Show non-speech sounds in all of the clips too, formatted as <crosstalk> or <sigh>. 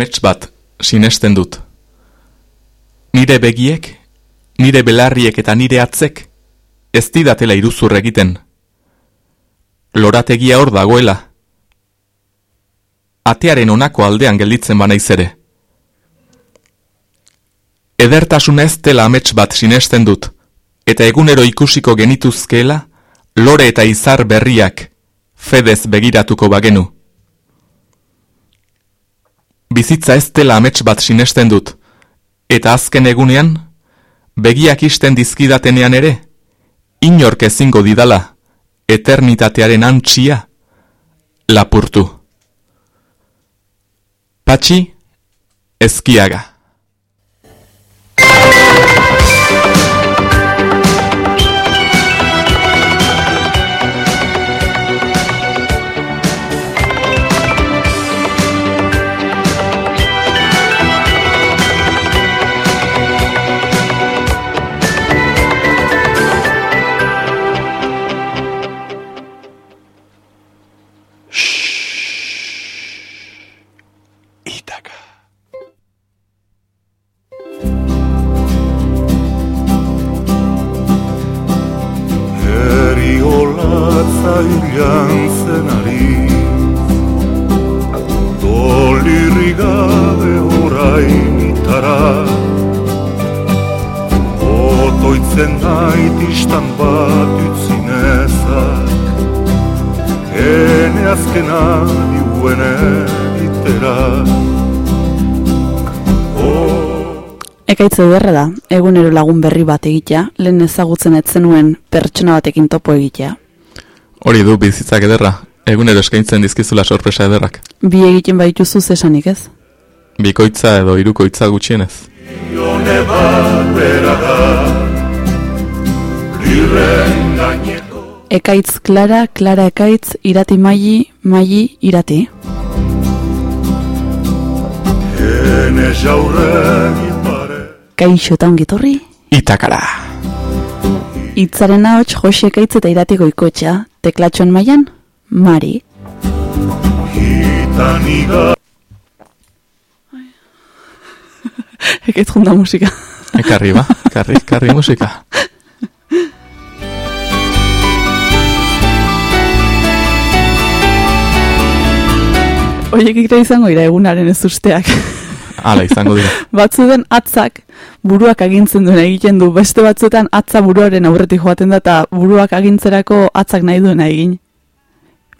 Mets bat sinesten dut. Nire begiek, nire belarriek eta nire atzek, ez didatela iruzur egiten. Lorategia hor dagoela. Atearen onako aldean gelditzen banaiz ere. Edertasun ez dela amets bat sinesten dut, eta egunero ikusiko genituzkeela, lore eta izar berriak, fedez begiratuko bagenu. Bizitza ez dela amets bat sinesten dut, eta azken egunean, begiak isten dizkidatenean ere, inork ezingo didala, eternitatearen antxia, lapurtu. Patxi, ezkiaga. Ekaitze ederra da, egunero lagun berri bat egitea, lehen ezagutzen etzenuen pertsona batekin topo egitea. Hori du bizitzak ederra, egunero eskaintzen dizkizula sorpresa ederrak. Bi egiten baituzu zesanik ez? Bikoitza edo irukoitza gutxienez. Ekaitz klara, klara ekaitz, irati maili, maili, irati. Hene Kaixo eta ongitorri? Itakara. Itzaren ahots Jose Ekaitz eta Iratiko ikotxa. Teklatxon mailan Mari. <laughs> Itaniga. Ekaitz junda musika. Ekarri ba, ekarri, ekarri musika. Oiek ikra izango ira egunaren ez usteak. Hala izango dira. <laughs> Batzu den atzak buruak agintzen duen egiten du. Beste batzuetan atza buruaren aurretik joaten da eta buruak agintzerako atzak nahi duena egin.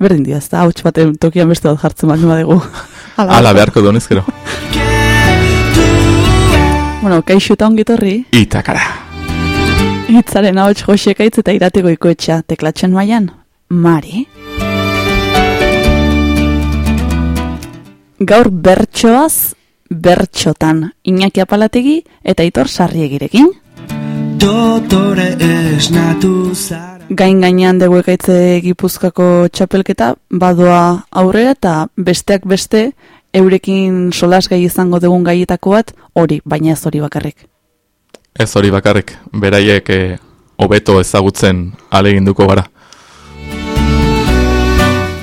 Berdin dira, ez da, hau baten tokian beste bat jartzen bat nua dugu. Hala, beharko duen ezkero. bueno, kaixu eta ongitorri. Itakara. Itzaren hau josekaitz eta irateko ikoetxa. Teklatzen maian, Mari. Gaur bertsoaz bertxotan Iñaki Apalategi eta Itor Sarriegirekin. Dotore esnatu zara. Gain gainean dugu ekaitze gipuzkako txapelketa, badoa aurrera eta besteak beste, eurekin solas gai izango dugun gaietako bat, hori, baina ez hori bakarrik. Ez hori bakarrik, beraiek eh, hobeto ezagutzen aleginduko gara.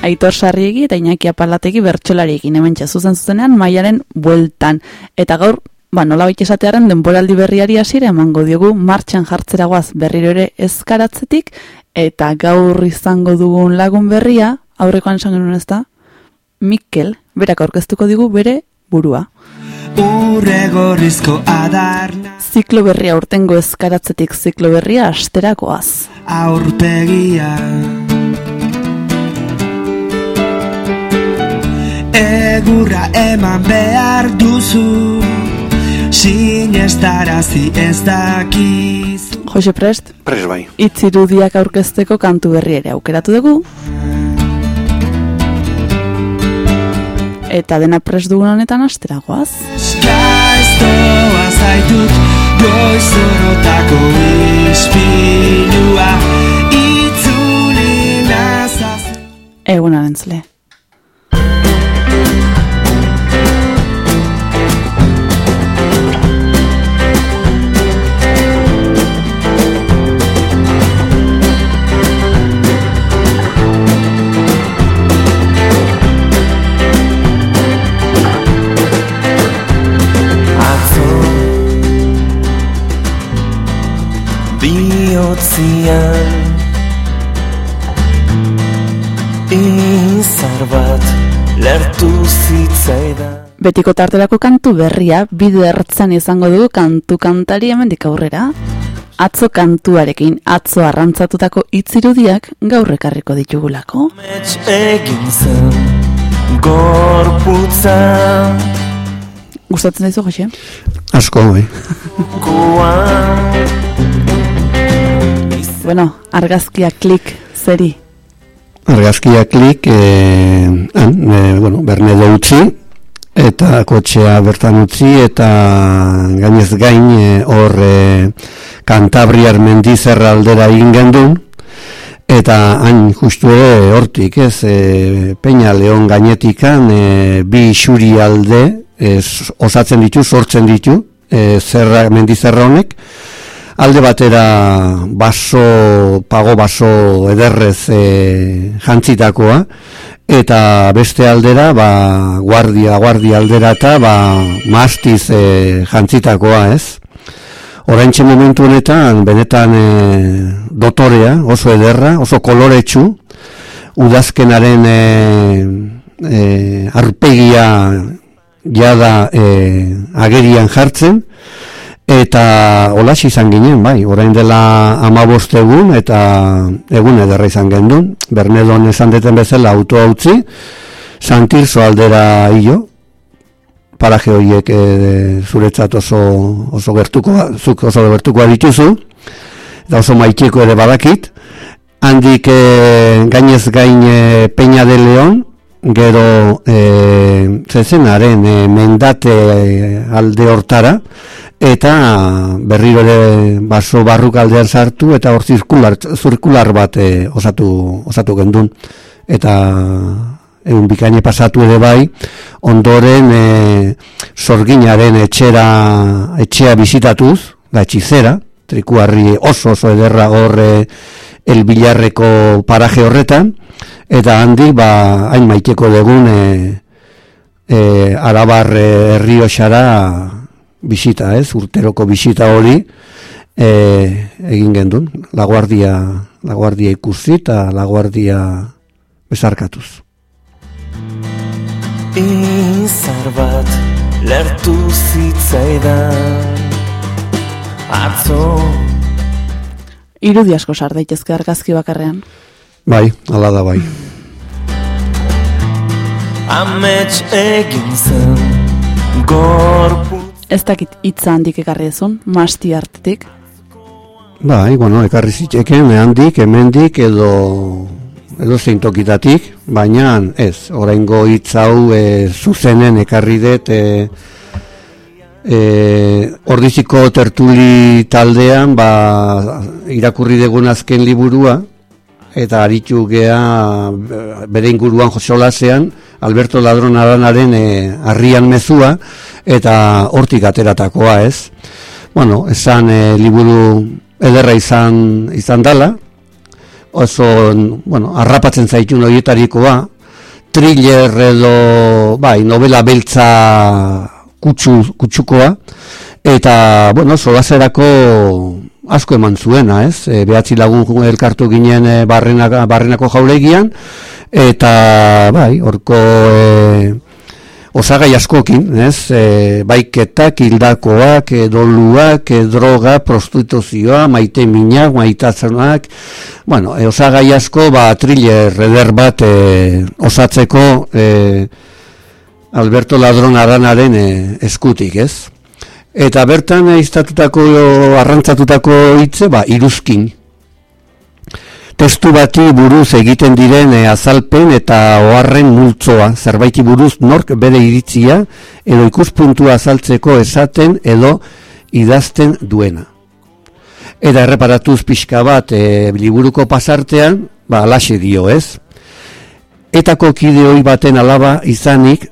Aitor Sarriegi eta Iñaki Apalategi bertsolariekin hemen zuzen zuzenean mailaren bueltan. Eta gaur, ba, nola baita esatearen denboraldi berriari hasiera emango diogu martxan jartzeragoaz berriro ere ezkaratzetik eta gaur izango dugun lagun berria, aurrekoan esan genuen ez da, Mikel, berak aurkeztuko digu bere burua. Urregorrizko adarna Ziklo berria urtengo ezkaratzetik ziklo berria asterakoaz. Aurpegia egurra eman behar duzu. Sinestarazi ez dakiz Jose Prest Prest bai. Itzirudiak aurkezteko kantu berri ere aukeratu dugu. Eta dena prest dugun honetan asteragoaz Gaiztoa zaitut Goizorotako ispilua Itzulina zazu Egunan entzule bihotzian Izar bat lertu zitzaida Betiko tartelako kantu berria bidertzan izango du kantu kantari hemendik aurrera. Atzo kantuarekin atzo arrantzatutako hitzirudiak gaur ekarriko ditugulako. Mets Gustatzen daizu, Jose? Asko, bai. Kuan Bueno, argazkia klik zeri. Argazkia klik, e, han, e, bueno, bernedo utzi, eta kotxea bertan utzi, eta gainez gain e, hor e, Kantabriar mendizerra aldera egin gendun, eta hain justu ere hortik, ez, e, Peña Leon gainetikan e, bi xuri alde e, osatzen ditu, sortzen ditu, e, zerra, mendizerra honek, alde batera baso, pago baso ederrez e, jantzitakoa, eta beste aldera, ba, guardia, guardia aldera eta ba, mastiz e, jantzitakoa, ez? Oraintxe momentu honetan, benetan e, dotorea, oso ederra, oso koloretsu, udazkenaren e, e, arpegia jada e, agerian jartzen, eta olax izan ginen, bai, orain dela amabost egun, eta egun ederra izan gendun, Bernedon esan deten bezala auto utzi, Santirzo aldera hilo, paraje horiek e, zuretzat oso, oso gertuko, zuk oso gertuko dituzu, eta oso maiteko ere badakit, handik e, gainez gain e, Peña de León, gero e, zezenaren e, mendate alde hortara, eta berriro ere baso barruk aldean sartu, eta hor zirkular, zirkular bat e, osatu, osatu gendun, eta egun bikaine pasatu ere bai, ondoren e, sorginaren etxera, etxea bizitatuz, da etxizera, trikuarri oso oso ederra horre elbilarreko paraje horretan, eta handik ba, hain maiteko dugun e, e, arabar herrioxara bisita, ez, urteroko bisita hori, e, egin gendun, laguardia, laguardia ikusi eta laguardia besarkatuz. Izar bat lertu zitzaidan Atzo Irudi asko sar daitezke argazki bakarrean. Bai, ala da bai. amets egin zen gorpu Ez dakit hitza handik ekarri ezun, masti hartetik. Bai, bueno, ekarri zitzeken, handik, hemendik edo edo zein tokitatik, baina ez, oraingo hitz hau e, zuzenen ekarri dut e, e, ordiziko tertuli taldean ba, irakurri degun azken liburua eta aritu gea bere inguruan josolasean Alberto Ladron Aranaren e, arrian mezua eta hortik ateratakoa ez? Bueno, esan e, liburu ederra izan izan dala. Oso, bueno, arrapatzen zaitun horietarikoa, thriller edo, bai, novela beltza kutsu, kutsukoa, eta, bueno, solazerako asko eman zuena, ez? E, behatzi lagun elkartu ginen e, barrenako, barrenako jaulegian, eta, bai, horko... E, osagai askokin, ez? E, baiketak, hildakoak, e, doluak, e, droga, prostituzioa, maite minak, maitatzenak, bueno, e, osagai asko, ba, thriller reder bat e, osatzeko e, Alberto Ladron Aranaren e, eskutik, ez? Eta bertan iztatutako, arrantzatutako hitze, ba, iruzkin, testu bati buruz egiten diren e, azalpen eta oharren multzoa, zerbaiti buruz nork bere iritzia edo ikuspuntua azaltzeko esaten edo idazten duena. Eta erreparatuz pixka bat e, liburuko pasartean, ba, alaxe dio ez. Etako kideoi baten alaba izanik,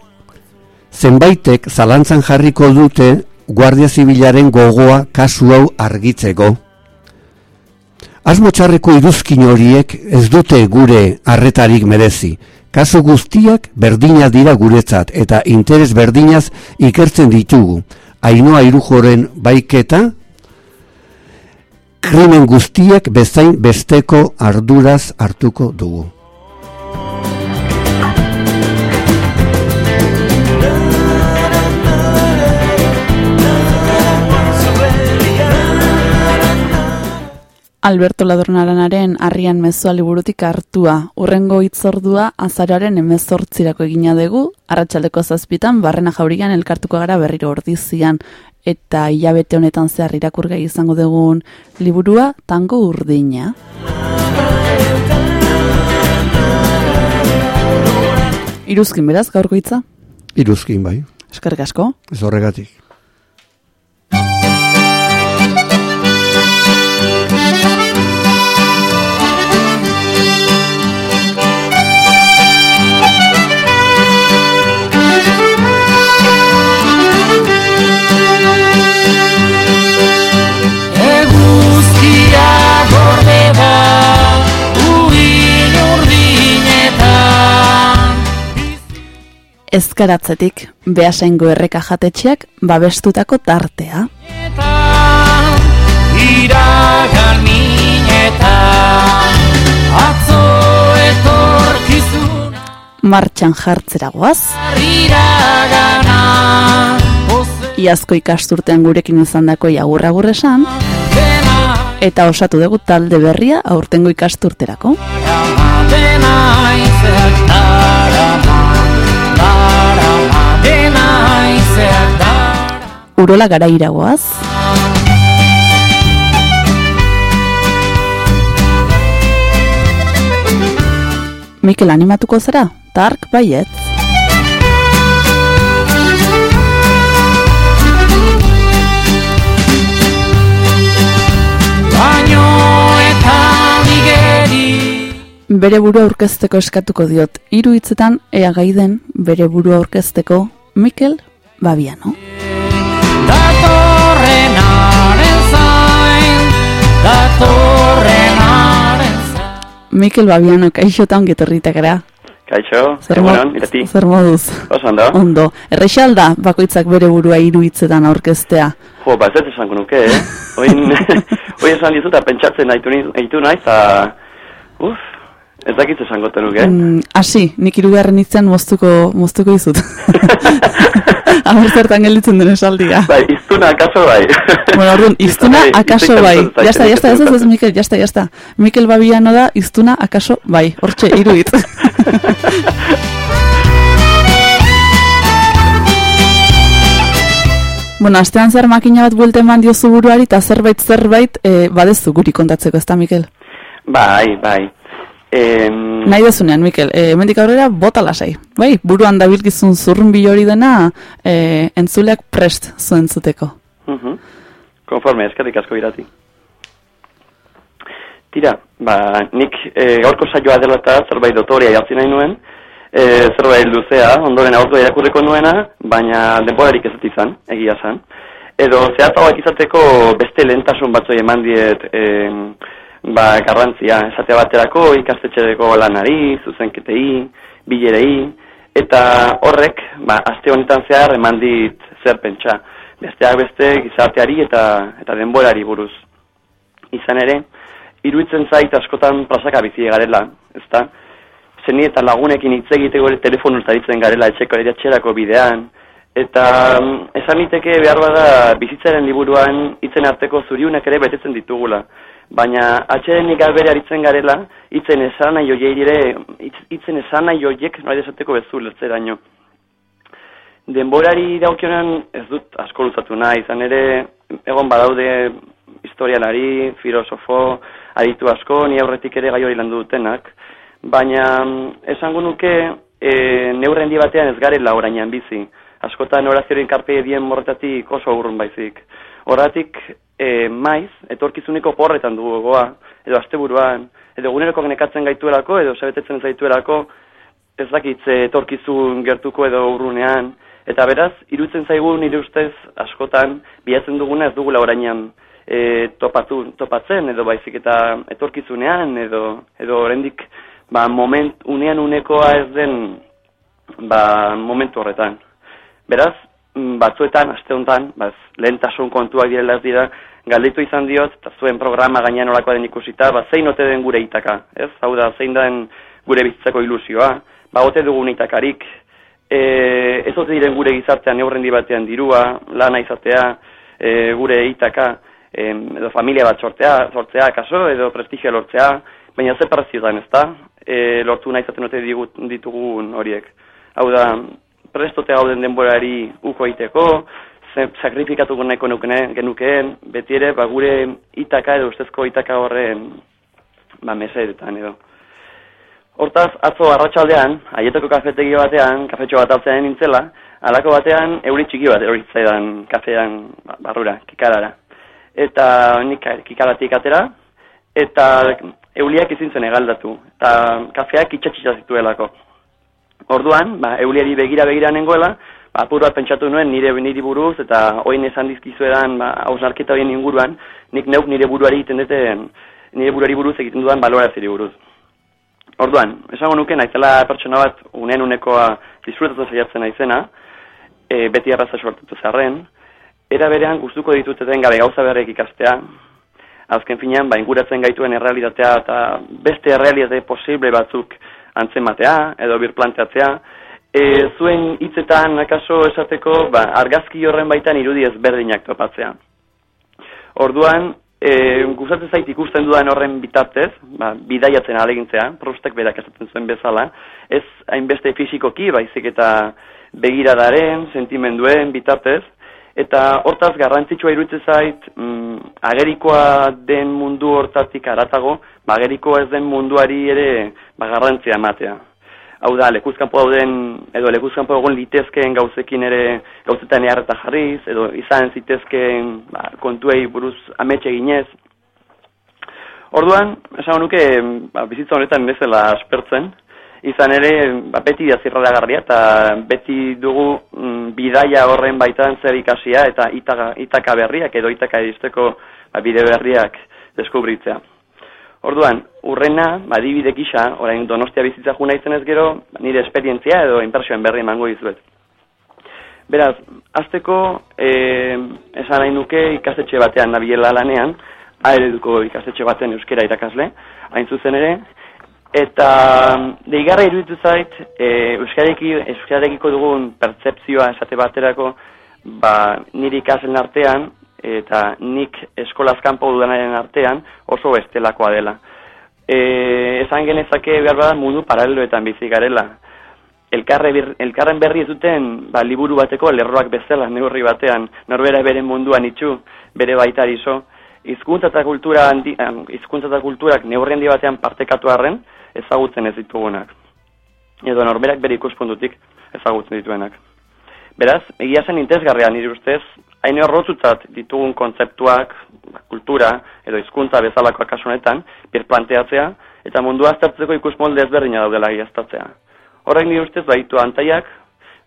zenbaitek zalantzan jarriko dute Guardia Zibilaren gogoa kasu hau argitzeko. Asmotxarreko iruzkin horiek ez dute gure arretarik merezi. Kaso guztiak berdina dira guretzat eta interes berdinaz ikertzen ditugu. Ainoa irujoren baiketa, krimen guztiak bezain besteko arduraz hartuko dugu. Alberto Ladronaranaren harrian mezua liburutik hartua. Urrengo hitzordua azaroaren emezortzirako egina dugu, arratsaldeko zazpitan, barrena jaurian elkartuko gara berriro ordizian, eta hilabete honetan zehar irakurgai izango dugun liburua tango urdina. Iruzkin beraz, gaurko hitza? Iruzkin bai, Eskerrik asko. ez horregatik. Ezkaratzetik, behasaingo erreka jatetxeak babestutako tartea. Eta Iragan minetan Atzo etorkizuna. Martxan jartzera goaz, Iragana iazko ikasturtean gurekin izandako jagurra esan, dena. Eta osatu dugu talde berria aurtengo ikasturterako. Dena Urola gara iragoaz, Mikel animatuko zera, tark baietz. Baino eta nigeri. Bere burua aurkezteko eskatuko diot, hiru hitzetan ea gaiden bere burua aurkezteko. Mikel Babiano. Datorrenaren zain Datorrenaren zain Mikel Babiano, kaixotan getorrita gara. Kaixo, Zer, egunon, irati. zer moduz? Oso ondo. Ondo. Errexalda, bakoitzak bere burua hiru hitzetan aurkeztea. Jo, ba, ez esango nuke, eh? Oin, <laughs> oin esan dizut, eta pentsatzen nahitu, nahitu naiz, eta... Uf, ez dakit esango nuke, eh? Mm, hasi, nik irugarren hitzean moztuko, moztuko izut. <laughs> Aber zertan gelditzen den esaldia. Bai, iztuna akaso bai. Bueno, orduan, <laughs> iztuna Bai, akaso bai. akaso Ya está, ya está, ez ez. Mikel, ya está, ya está. Mikel Babiano da, iztuna akaso bai. Hortxe, hiru hitz. <laughs> Bueno, astean zer makina bat buelte eman diozu buruari eta zerbait zerbait e, badezu guri kontatzeko, ezta Mikel? Bai, bai. Em, Nahi dezunean, Mikel, e, hemendik aurrera bota lasai. Bai, buruan dabilkizun zurrunbi hori dena e, entzuleak prest zuen zuteko. mhm. Konforme, eskerrik asko irati. Tira, ba, nik e, gaurko saioa dela eta zerbait dotoria jartzi nahi nuen, e, zerbait luzea, ondoren aurko irakurriko nuena, baina denborarik ez izan, egia zan. Edo zehatzagoak izateko beste lehentasun batzoi eman diet e, ba, garrantzia, esate baterako ikastetxedeko lanari, zuzenketei, bilerei, eta horrek, ba, aste honetan zehar eman dit zer pentsa, besteak beste gizarteari eta, eta denborari buruz. Izan ere, iruditzen zait askotan plazaka bizi garela, ezta? Zeni eta lagunekin hitz egiteko ere telefonu ditzen garela etxeko etxerako bidean, eta mm, esan niteke behar bada bizitzaren liburuan hitzen arteko zuriunak ere betetzen ditugula. Baina atxedenik albere aritzen garela, hitzen esan nahi hoiei ere, hitz- hitzen esan nahi hoiek noa esateko bezu lertzeraino. Denborari daukionan ez dut asko luzatu nahi, izan ere egon badaude historialari, filosofo, aditu asko, ni aurretik ere gai hori landu dutenak, baina mm, esango nuke e, neurren di batean ez garela orainan bizi. Askotan orazioaren karpe dien morretatik oso urrun baizik. Horratik e, maiz, etorkizuneko porretan dugu goa, edo asteburuan, edo guneroko genekatzen gaituelako, edo sabetetzen zaituelako, ez dakit etorkizun gertuko edo urrunean, eta beraz, irutzen zaigu nire ustez askotan bilatzen duguna ez dugula orainan e, topatu, topatzen edo baizik eta etorkizunean edo edo oraindik ba moment unean unekoa ez den ba momentu horretan. Beraz, batzuetan, aste honetan, baz, lehentasun kontuak direla ez dira, galditu izan diot, eta zuen programa gainean olakoa den ikusita, ba, zein ote den gure itaka, ez? Hau da, zein den gure bizitzako ilusioa, ba, ote dugun itakarik, e, ez ote diren gure gizartean neurrendi batean dirua, lana izatea, e, gure itaka, e, edo familia bat sortzea, sortzea, kaso, edo prestigio lortzea, baina ze prezioan ez da, e, lortu nahi zaten ote ditugun horiek. Hau da, prestote gauden denborari uko iteko, sakrifikatuko nahiko genukeen, beti ere, ba, gure itaka edo ustezko itaka horren ba, mesedetan edo. Hortaz, atzo arratsaldean, aietoko kafetegi batean, kafetxo bat altzean nintzela, alako batean, euri txiki bat euritzaidan kafean ba, barrura, kikarara. Eta nik kikaratik atera, eta euliak izin zen egaldatu, eta kafeak itxatxitza zituelako. Orduan, ba, euliari begira-begira nengoela, ba, apur bat pentsatu nuen nire niri buruz, eta oin esan dizkizuedan, ba, hausnarketa horien inguruan, nik neuk nire buruari egiten duten, nire buruari buruz egiten dudan baloraziri buruz. Orduan, esango nuke, naizela pertsona bat unen unekoa disfrutatu zaiatzen naizena, e, beti arraza suertatu zarren, era berean gustuko dituteten gabe gauza berrek ikastea, azken finean, ba, inguratzen gaituen errealitatea eta beste errealitate posible batzuk antzematea edo birplanteatzea, e, zuen hitzetan akaso esateko ba, argazki horren baitan irudi ezberdinak topatzea. Orduan, E, gustatzen zait ikusten dudan horren bitartez, ba, bidaiatzen alegintzea, prostek berak esaten zuen bezala, ez hainbeste fizikoki, baizik eta begiradaren, sentimenduen bitartez, eta hortaz garrantzitsua iruditzen zait, mm, agerikoa den mundu hortatik aratago, ba, agerikoa ez den munduari ere ba, garrantzia ematea hau da, lekuzkanpo dauden, edo lekuzkanpo egon litezkeen gauzekin ere gauzetan eharreta jarriz, edo izan zitezkeen ba, kontuei buruz ametxe ginez. Orduan, esan nuke, ba, bizitza honetan bezala aspertzen, izan ere, ba, beti da zirradagarria, eta beti dugu mm, bidaia horren baitan zer ikasia, eta itaka, itaka berriak, edo itaka edizteko ba, bide berriak deskubritzea. Orduan, urrena, badibide gisa, orain donostia bizitza juna izan ez gero, nire esperientzia edo inpersioen berri emango izuet. Beraz, azteko, e, esan nahi nuke ikastetxe batean nabiela lanean, aereduko ikastetxe batean euskera irakasle, hain zuzen ere, eta deigarra iruditu zait, e, euskarekiko dugun pertsepzioa esate baterako, ba, nire ikaslen artean, eta nik eskolaz kanpo dudanaren artean oso bestelakoa dela. E, esan genezake behar bada mundu paraleloetan bizi garela. Elkarre bir, elkarren berri ez duten ba, liburu bateko lerroak bezala neurri batean, norbera bere munduan itxu, bere baita iso. Hizkuntza eta kultura handi, hizkuntza eta kulturak neurri handi batean partekatu arren ezagutzen ez ditugunak. Edo norberak bere ikuspundutik ezagutzen dituenak. Beraz, egia zen intezgarria nire ustez, hain horrotutzat ditugun kontzeptuak, kultura edo hizkuntza bezalakoak kasunetan, birplanteatzea, eta mundu aztertzeko ikus molde ezberdina daudela egiaztatzea. Horrek nire ustez baitu antaiak,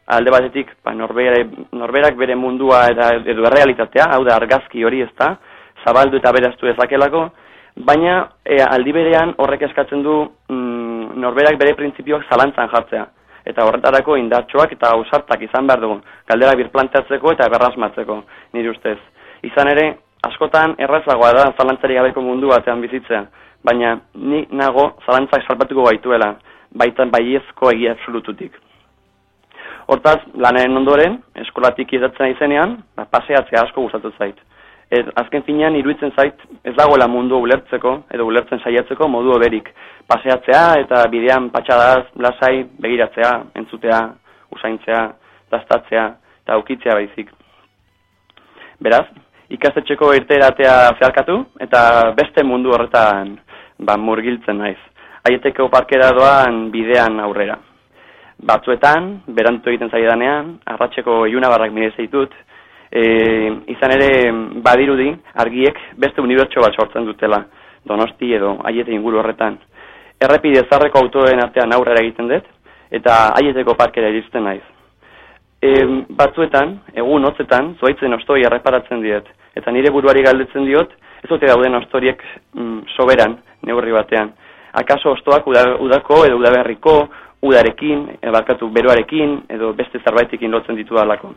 alde batetik ba, norbere, norberak bere mundua eta edo errealitatea, hau da argazki hori ez da, zabaldu eta beraztu ezakelako, baina e, aldi berean horrek eskatzen du mm, norberak bere printzipioak zalantzan jartzea eta horretarako indartxoak eta ausartak izan behar dugu, galdera birplanteatzeko eta berrasmatzeko, nire ustez. Izan ere, askotan errazagoa da zalantzari gabeko mundu batean bizitzea, baina ni nago zalantzak salpatuko baituela, baitan baiezko egia absolututik. Hortaz, lanaren ondoren, eskolatik izatzen izenean, ba, paseatzea asko gustatu zait. Ez, azken finean, iruditzen zait, ez dagoela mundu ulertzeko, edo ulertzen saiatzeko modu oberik paseatzea eta bidean patxadaz, lasai, begiratzea, entzutea, usaintzea, daztatzea eta aukitzea baizik. Beraz, ikastetxeko irteratea zeharkatu eta beste mundu horretan ba, murgiltzen naiz. Aieteko parkera doan bidean aurrera. Batzuetan, berantu egiten zaidanean, arratxeko iunabarrak mire zeitut, e, izan ere badirudi argiek beste unibertso bat sortzen dutela, donosti edo aiete inguru horretan errepide zarreko autoen artean aurrera egiten dut, eta aieteko parkera iristen naiz. E, batzuetan, egun hotzetan, zuaitzen ostoi erreparatzen diet, eta nire buruari galdetzen diot, ez dute dauden ostoriek mm, soberan, neurri batean. Akaso ostoak udako edo udaberriko, udarekin, edo barkatu beroarekin, edo beste zerbaitekin lotzen ditu dalako.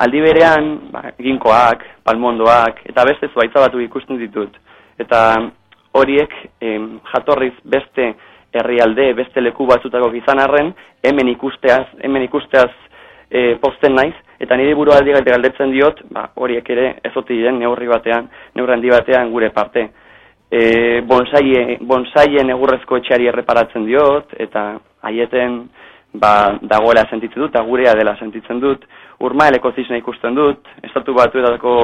Aldi berean, ba, ginkoak, palmondoak, eta beste zuaitza batu ikusten ditut. Eta horiek em, jatorriz beste herrialde, beste leku batzutako izan arren, hemen ikusteaz, hemen ikusteaz e, posten naiz, eta nire burua aldi galdetzen diot, ba, horiek ere ezote diren neurri batean, neurri handi batean gure parte. E, bonsaie, bonsaien egurrezko etxeari erreparatzen diot, eta haieten ba, dagoela sentitzen dut, eta gurea dela sentitzen dut, urmaeleko zizna ikusten dut, estatu batuetako,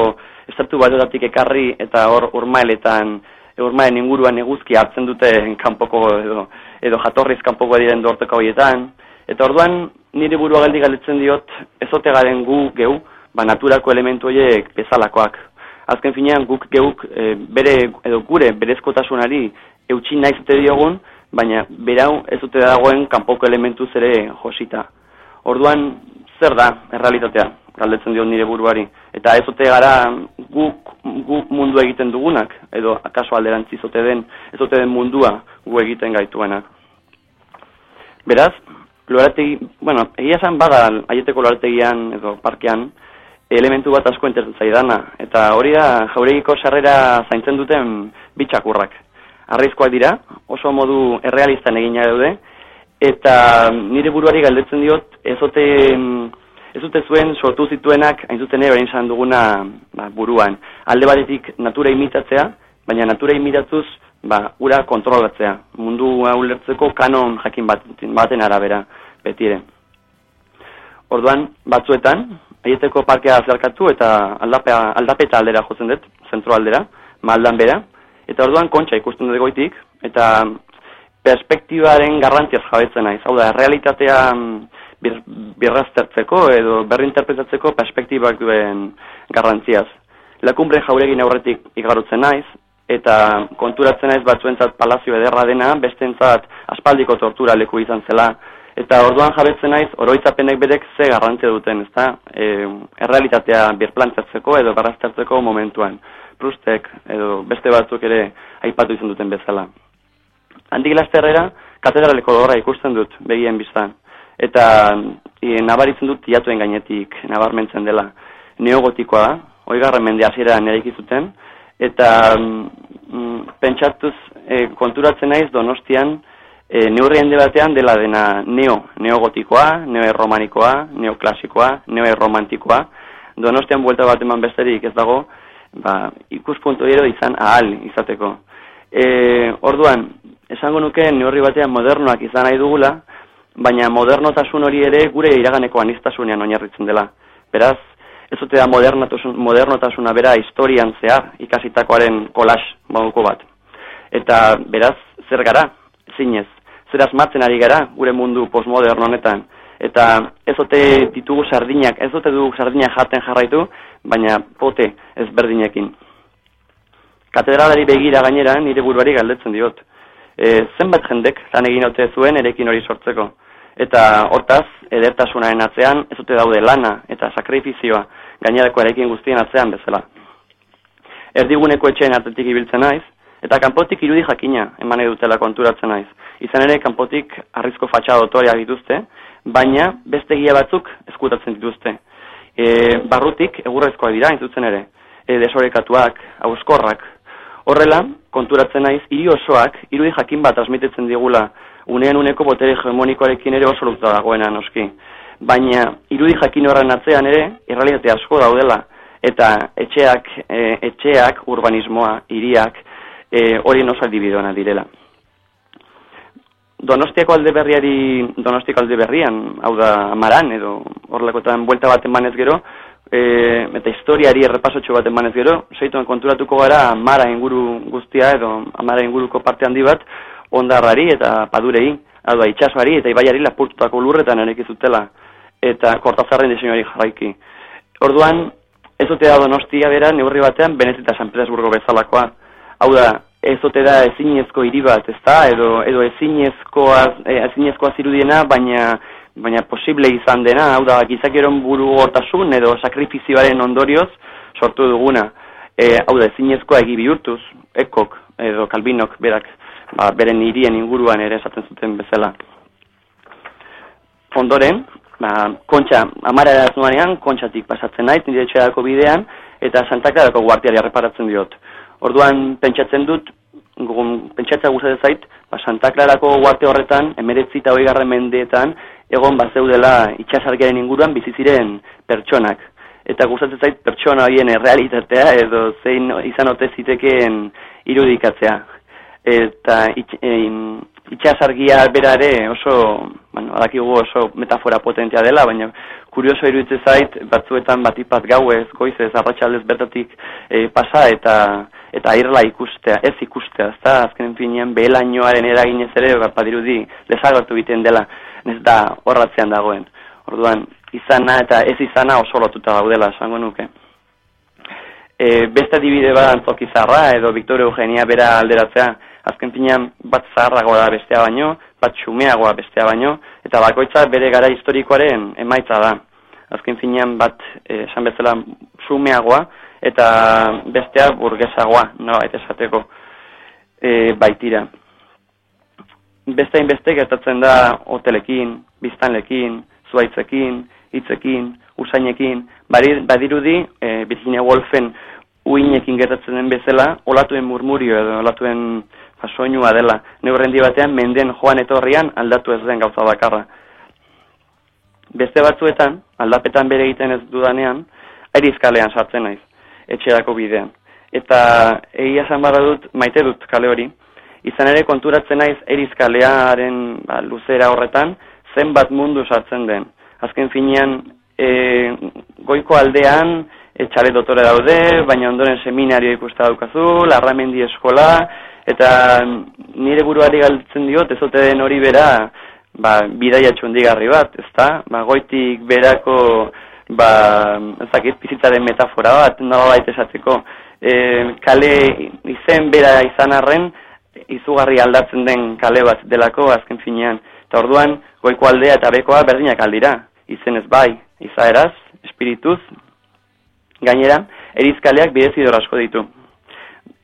estatu batuetatik ekarri, eta hor urmaeletan, urmaelen inguruan eguzki hartzen dute kanpoko edo, edo jatorriz kanpoko diren dorteko horietan, eta orduan nire burua galdi galdetzen diot, ezote garen gu, geu, ba, naturako elementu horiek bezalakoak. Azken finean guk geuk e, bere edo gure berezkotasunari eutxin nahi zute diogun, baina berau ez dute dagoen kanpoko elementu ere josita. Orduan, zer da errealitatea, galdetzen diot nire buruari. Eta ez dute gara guk, guk mundu egiten dugunak, edo akaso alderantzi zote den, ez dute den mundua gu egiten gaituenak. Beraz, lorategi, bueno, egia esan bada aieteko lorategian edo parkean, elementu bat asko interesatzen zaidana, eta hori da jauregiko sarrera zaintzen duten bitxakurrak. Arraizkoak dira, oso modu errealistan egina daude, eta nire buruari galdetzen diot, ezote, ezote zuen sortu zituenak, hain zuten ere izan duguna ba, buruan. Alde batetik natura imitatzea, baina natura imitatuz ba, ura kontrolatzea, mundu ulertzeko kanon jakin bat, baten arabera, betire. Orduan, batzuetan, aieteko parkea azalkatu eta aldapea, aldapeta aldera jotzen dut, zentro aldera, maldan bera, eta orduan kontxa ikusten dut goitik, eta perspektibaren garrantziaz jabetzen naiz. Hau da, realitatea mm, bir, birraztertzeko edo berrinterpretatzeko perspektibak duen garrantziaz. Lakumbren jauregin aurretik igarotzen naiz, eta konturatzen naiz batzuentzat palazio ederra dena, bestentzat aspaldiko tortura leku izan zela, eta orduan jabetzen naiz oroitzapenek bedek ze garrantzia duten, ezta? E, errealitatea birplantzatzeko edo garraztertzeko momentuan. Prustek edo beste batzuk ere aipatu izan duten bezala. Handik lasterrera, katedraleko lorra ikusten dut begien biztan. Eta e, nabaritzen dut tiatuen gainetik nabarmentzen dela. Neogotikoa oigarren mende hasiera nire zuten, eta mm, pentsatuz e, konturatzen naiz donostian e, neurri handi batean dela dena neo, neogotikoa, neoerromanikoa, neoklasikoa, neoerromantikoa, donostian buelta bat eman besterik ez dago, ba, ikuspuntu ero izan ahal izateko. E, orduan, esango nuke neurri batean modernoak izan nahi dugula, baina modernotasun hori ere gure iraganeko anistasunean oinarritzen dela. Beraz, ez dute da modernotasuna bera historian zehar ikasitakoaren kolas moduko bat. Eta beraz, zer gara, zinez, zer asmatzen ari gara gure mundu postmoderno honetan. Eta ez dute ditugu sardinak, ez dute dugu sardinak jaten jarraitu, baina pote ez berdinekin. Katedralari begira gainera nire buruari galdetzen diot. E, zenbat jendek lan egin ote zuen erekin hori sortzeko. Eta hortaz, edertasunaren atzean, ez dute daude lana eta sakrifizioa gainerako erekin guztien atzean bezala. Erdiguneko etxeen artetik ibiltzen naiz, eta kanpotik irudi jakina eman edutela konturatzen naiz. Izan ere, kanpotik arrizko fatxa dotoria dituzte, baina beste gila batzuk eskutatzen dituzte. E, barrutik, egurrezkoa dira, intzutzen ere, e, desorekatuak, auskorrak. Horrela, konturatzen naiz, hiri osoak, irudi jakin bat transmitetzen digula, unean uneko botere hegemonikoarekin ere oso lukta dagoena noski. Baina irudi jakin horren atzean ere, irrealitate asko daudela, eta etxeak, e, etxeak urbanismoa, hiriak, e, hori nosa dibidoana direla. Donostiako alde berriari, Donostiako alde berrian, hau da amaran, edo horrelakotan buelta bat emanez gero, e, eta historiari errepasotxo bat emanez gero, zeituen konturatuko gara amara inguru guztia, edo amara inguruko parte handi bat, ondarrari eta padurei, hau da, itxasuari eta ibaiari lapurtutako lurretan erekizutela eta kortazarren diseinuari jarraiki. Orduan, ez dute da donostia bera, neurri batean, Benetita San Petersburgo bezalakoa. Hau da, ez dute da ezinezko hiri bat, ez da, edo, edo ezinezkoa, e, ezinezkoa zirudiena, baina, baina posible izan dena, hau da, gizakeron buru gortasun, edo sakrifizioaren ondorioz, sortu duguna. E, hau da, ezinezkoa egi bihurtuz, ekok, edo kalbinok, berak, ba, beren hirien inguruan ere esaten zuten bezala. Ondoren, ba, kontxa, amara eraz nuanean, kontxatik pasatzen naiz, nire etxeako bidean, eta Santa Clarako guardiari erreparatzen diot. Orduan, pentsatzen dut, gugun, pentsatzea gustatzen zait, ba, Santa Clarako guarte horretan, emeretzi eta hori mendeetan, egon bazeudela itxasargiaren inguruan bizi ziren pertsonak. Eta gustatzen zait pertsona horien realitatea edo zein izan ote zitekeen irudikatzea. Eta itx, em, itxasargia berare oso, bueno, adakigu oso metafora potentia dela, baina kurioso iruditzen zait batzuetan batipat gauez, goizez, arratsaldez bertatik e, pasa eta eta irla ikustea, ez ikustea, ezta azken finean behelainoaren eraginez ere bat badirudi desagertu egiten dela, ez da horratzean dagoen. Orduan, izana eta ez izana oso lotuta daudela, esango nuke. E, beste adibide bat antzokizarra edo Victoria Eugenia bera alderatzea, azken finean bat zaharragoa da bestea baino, bat xumeagoa bestea baino, eta bakoitza bere gara historikoaren emaitza da. Azken finean bat, eh, esan bezala, xumeagoa, eta bestea burgesagoa, no, esateko e, baitira. Beste beste gertatzen da hotelekin, biztanlekin, zuaitzekin, hitzekin, usainekin, badirudi e, Virginia Woolfen uinekin gertatzen den bezala, olatuen murmurio edo olatuen soinua dela. Neurrendi batean menden joan etorrian aldatu ez den gauza bakarra. Beste batzuetan, aldapetan bere egiten ez dudanean, airizkalean sartzen naiz, etxerako bidean. Eta egia barra dut, maite dut kale hori, izan ere konturatzen naiz erizkalearen ba, luzera horretan, zenbat mundu sartzen den. Azken finean, e, goiko aldean, etxale dotore daude, baina ondoren seminario ikusta daukazu, larramendi eskola, eta nire buruari galtzen diot, ez ote den hori bera, ba, bidaia txundigarri bat, ezta? Ba, goitik berako, ba, ezakit, bizitzaren metafora bat, nola baita esatzeko, e, kale izen bera izan arren, izugarri aldatzen den kale bat delako azken finean. Eta orduan, goiko aldea eta bekoa berdinak aldira. Izenez bai, izaeraz, espirituz, gainera, erizkaleak bidezidor asko ditu.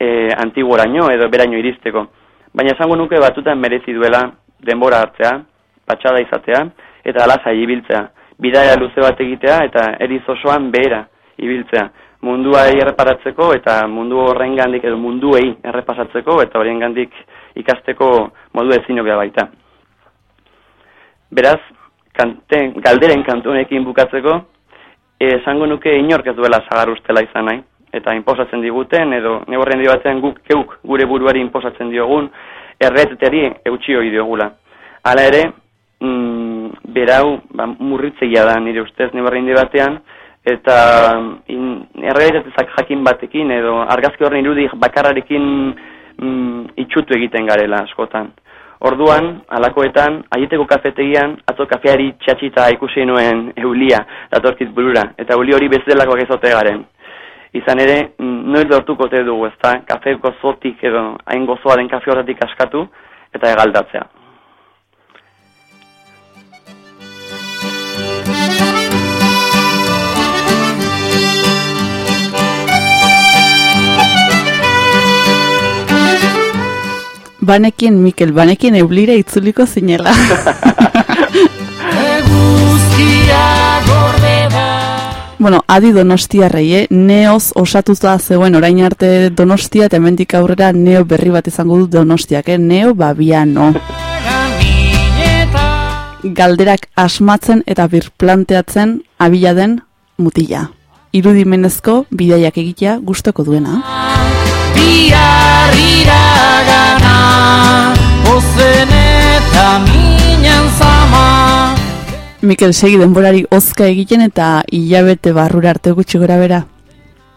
E, antiguoraino edo beraino iristeko. Baina esango nuke batutan merezi duela denbora hartzea, patxada izatea, eta alasai ibiltzea. Bidaia luze bat egitea eta eriz osoan behera ibiltzea. Mundua erreparatzeko eta mundu horrengandik edo munduei errepasatzeko eta horiengandik ikasteko modu ezinobea baita. Beraz, kanten, galderen kantunekin bukatzeko, esango nuke inork ez duela sagar ustela izan nahi, eta inposatzen diguten, edo neborren batean guk keuk gure buruari inposatzen diogun, erreteteri eutxio diogula. Hala ere, mm, berau ba, murritzegia da nire ustez neborren batean, eta in, jakin batekin, edo argazki horren irudi bakarrarekin mm, itxutu egiten garela askotan. Orduan, alakoetan, aieteko kafetegian, atzo kafeari txatxita ikusi nuen eulia datorkit burura, eta euli hori bezdelako gezote garen. Izan ere, mm, noiz lortuko te dugu, ezta, kafe gozotik edo hain gozoa den kafe horretik askatu, eta egaldatzea. Banekin, Mikel, banekin eulira itzuliko zinela. <laughs> Bueno, adi donostiarrei, eh? neoz osatuta zegoen orain arte donostia eta hemendik aurrera neo berri bat izango du donostiak, eh? neo babiano. Galderak asmatzen eta birplanteatzen abila den mutila. Irudimenezko bidaiak egitea gustoko duena. Bihar iragana Ozen eta minen zama Mikel segi denborari ozka egiten eta hilabete barrura arte gutxi gora bera.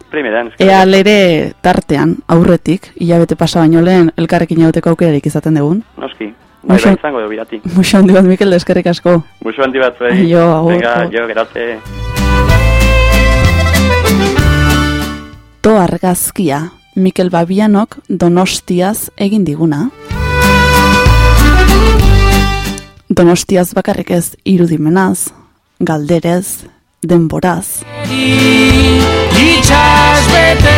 Primeran, Ea lere tartean, aurretik, hilabete pasa baino lehen elkarrekin egoteko aukerarik izaten dugun. noski, bai Muxo- bai izango dugu birati. Muxo handi bat, Mikel, eskerrik asko. Musu handi batzuei. Jo, agur, Venga, jo, grazie. To argazkia, Mikel Babianok donostiaz egin diguna. Donostiaz bakarrik ez irudimenaz, galderez, denboraz. Itxas bete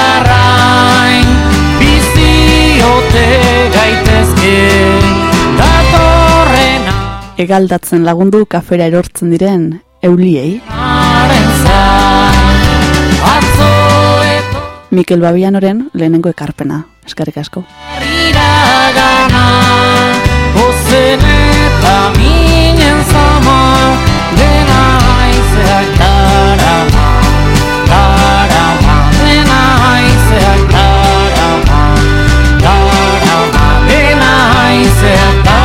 arrain Biziote gaitezke Datorrena egaldatzen lagundu kafera erortzen diren euliei. Mikel Babianoren lehenengo ekarpena. Eskarrik asko. iragana zama Dena haizeak darama Darama Dena haizeak darama Darama Dena haizeak darama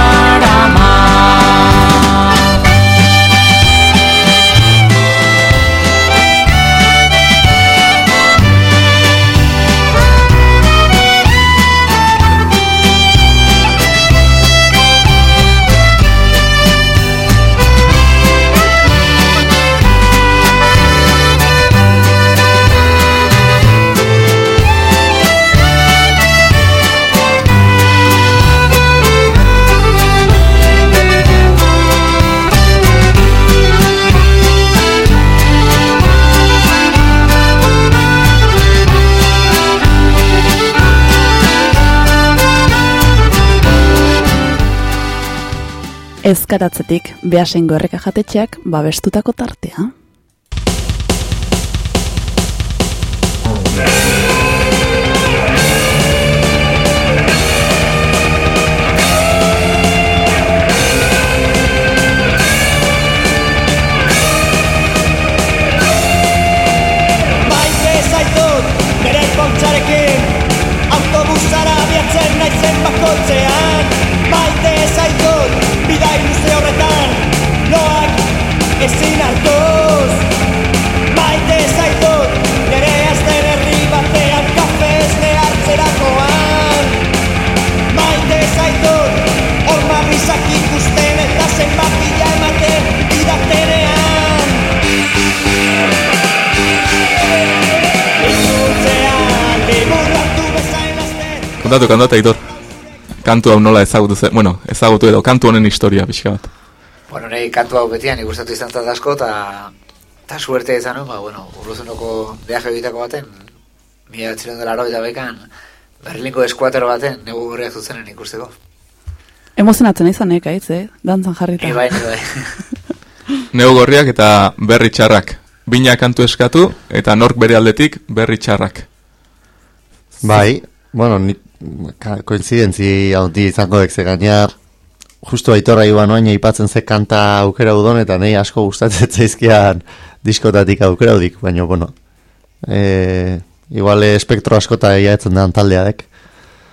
Ezkaratzetik behasengo erreka jatetxeak babestutako tartea. Ezin hartuz Maite zaitut nire azten herri batean Kafez hartzerakoan Maite zaitut horma bizak ikusten Eta zenbat bila ematen didatenean Itzultzean liburratu bezain azten Kontatu, kontatu, Aitor. Kantu hau nola ezagutu zen, bueno, ezagutu edo kantu honen historia pixka bat. Bueno, nahi kantu hau betian ikustatu izan zat asko, eta ta suerte izan nuen, ba, bueno, urruzunoko viaje bitako baten, mila batziren dela aro eta bekan, Berlingo eskuatero baten, negu gorriak zuzenen ikusteko. Emozionatzen izan ekaitz, eh? Dantzan jarrita. Ni bai, ni bai. <laughs> Neu gorriak eta berri txarrak. Bina kantu eskatu eta nork bere aldetik berri txarrak. Bai, bueno, ni, ka, koinzidentzi handi izango dek ze gaina, justu aitorra iban noain aipatzen ze kanta aukera udon, eta nahi asko gustatzen <laughs> zaizkian diskotatik aukera udik, baina, bueno, e, igual espektro askota iaetzen da taldea dek.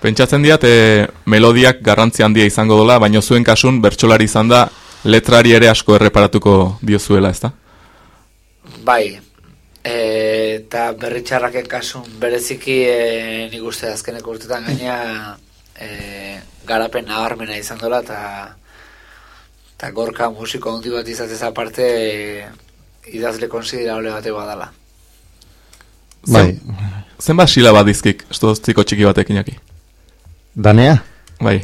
Pentsatzen diat, e, melodiak garrantzi handia izango dola, baina zuen kasun bertsolari izan da letrari ere asko erreparatuko diozuela, ezta? Bai, e, eta berri txarraken kasun bereziki e, nik uste azkeneko urtetan gaina e, garapen nabarmena izan dola eta eta gorka musiko handi bat izatez aparte e, idazle konsiderable bate badala. Bai, Zenbat silaba dizkik, estudoztiko txiki batekin jaki? danea, Bai,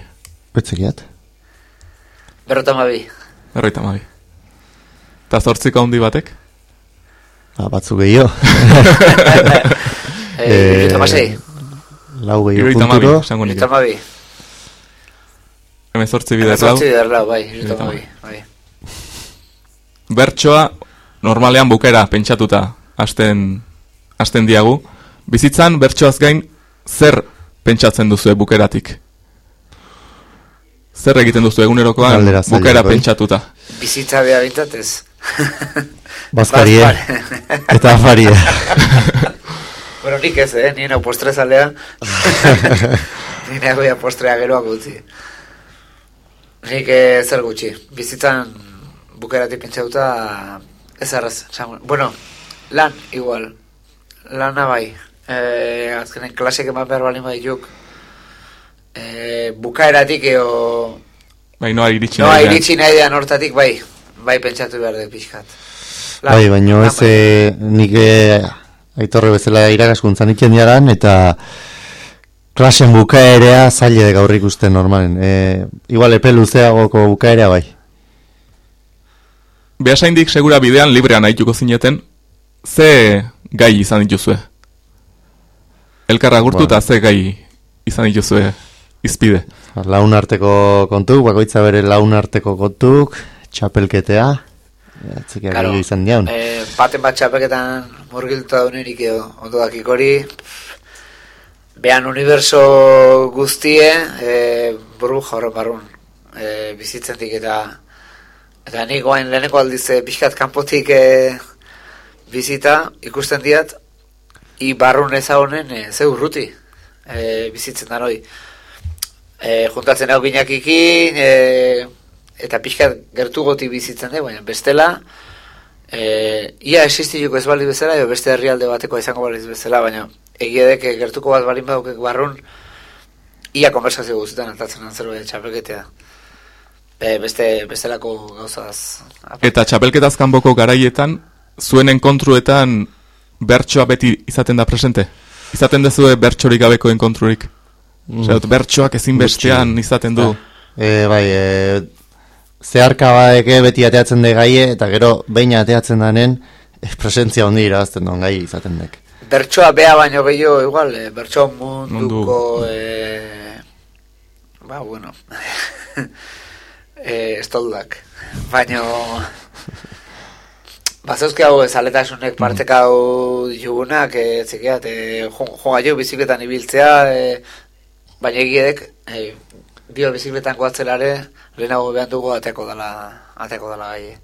betzekiat. Berrota mabi. erroita mabi. Eta zortziko handi batek? Ba, batzu gehiago. <laughs> E, Eh, Iruta masei. Lau gehiago Iruita mabi, punturo. Iruta mabi. Hemen zortzi bider lau. Zortzi bider lau, bai. Iruta Iruta mabi. Bai. Bertsoa normalean bukera pentsatuta hasten hasten diagu. Bizitzan bertsoaz gain zer pentsatzen duzu bukeratik? Zer egiten duzu egunerokoan Galdera zaila, bukera bai. pentsatuta? Bizitza behar bintzatez. <laughs> Bazkarie. Eta afarie. <laughs> bueno, nik ez, eh? Nien hau postrezalea. <laughs> Nien hau ja postrea geroak utzi. Nik eh, zer gutxi. Bizitzan bukeratik pentsauta ez esango- Bueno, lan, igual. Lana bai. Eh, azkenen klasek eman behar balin badituk. Eh, bukaeratik eo... Bai, noa iritsi Noa nahi iritsi nahi da nortatik bai. Bai pentsatu behar dut pixkat. Lan- Bai, baino lan ez eh, nik eh, aitorre bezala irakaskuntzan iken diaran, eta klasen bukaerea zaile de gaur ikusten normalen. E, igual epe luzeagoko bukaerea bai. Beasaindik segura bidean librean aituko zineten, ze gai izan dituzue? Elkarra gurtu eta Bueno. ze gai izan dituzue izpide? laun arteko kontuk, bakoitza bere laun arteko kontuk, txapelketea, txikiak Claro, izan diaun. eh, baten bat txapeketan murgiltu daunerik edo, ondo dakik hori, behan universo guztie, eh, buru jorro barrun, eh, bizitzentik eta eta nik guain leheneko aldiz eh, pixkat kanpotik eh, bizita ikusten diat, i barrun ezagunen eh, ze urruti eh, bizitzen da hori. Eh, juntatzen hau ginakikin, eh, eta pixkat gertu goti bizitzen da, baina bestela, eh, ia existiuko ez bali bezala, edo beste herrialde bateko izango baliz bezala, baina egia dek gertuko bat balin badukek barrun, ia konversazio guztietan altatzen zerbait txapelketea. E, beste, bestelako gauzaz. Eta txapelketaz kanboko garaietan, zuen enkontruetan bertsoa beti izaten da presente? Izaten dezue bertsorik gabeko enkontrurik? Mm. bertsoak ezinbestean izaten du. E, bai, e, zeharka badeke beti ateatzen de gaie, eta gero behin ateatzen danen, presentzia hondi irabazten duen gai izaten dek. Bertsoa bea baino gehiago, igual, eh, bertso munduko... Eh, ba, bueno... <laughs> eh, estoldak. Baino... Bazauzki hau zaletasunek partekau ditugunak, e, txikiat, e, jo bizikletan ibiltzea, e, baina egiedek, e, bio bizikletan goatzelare, lehenago behan dugu ateko dela, ateko dela gai.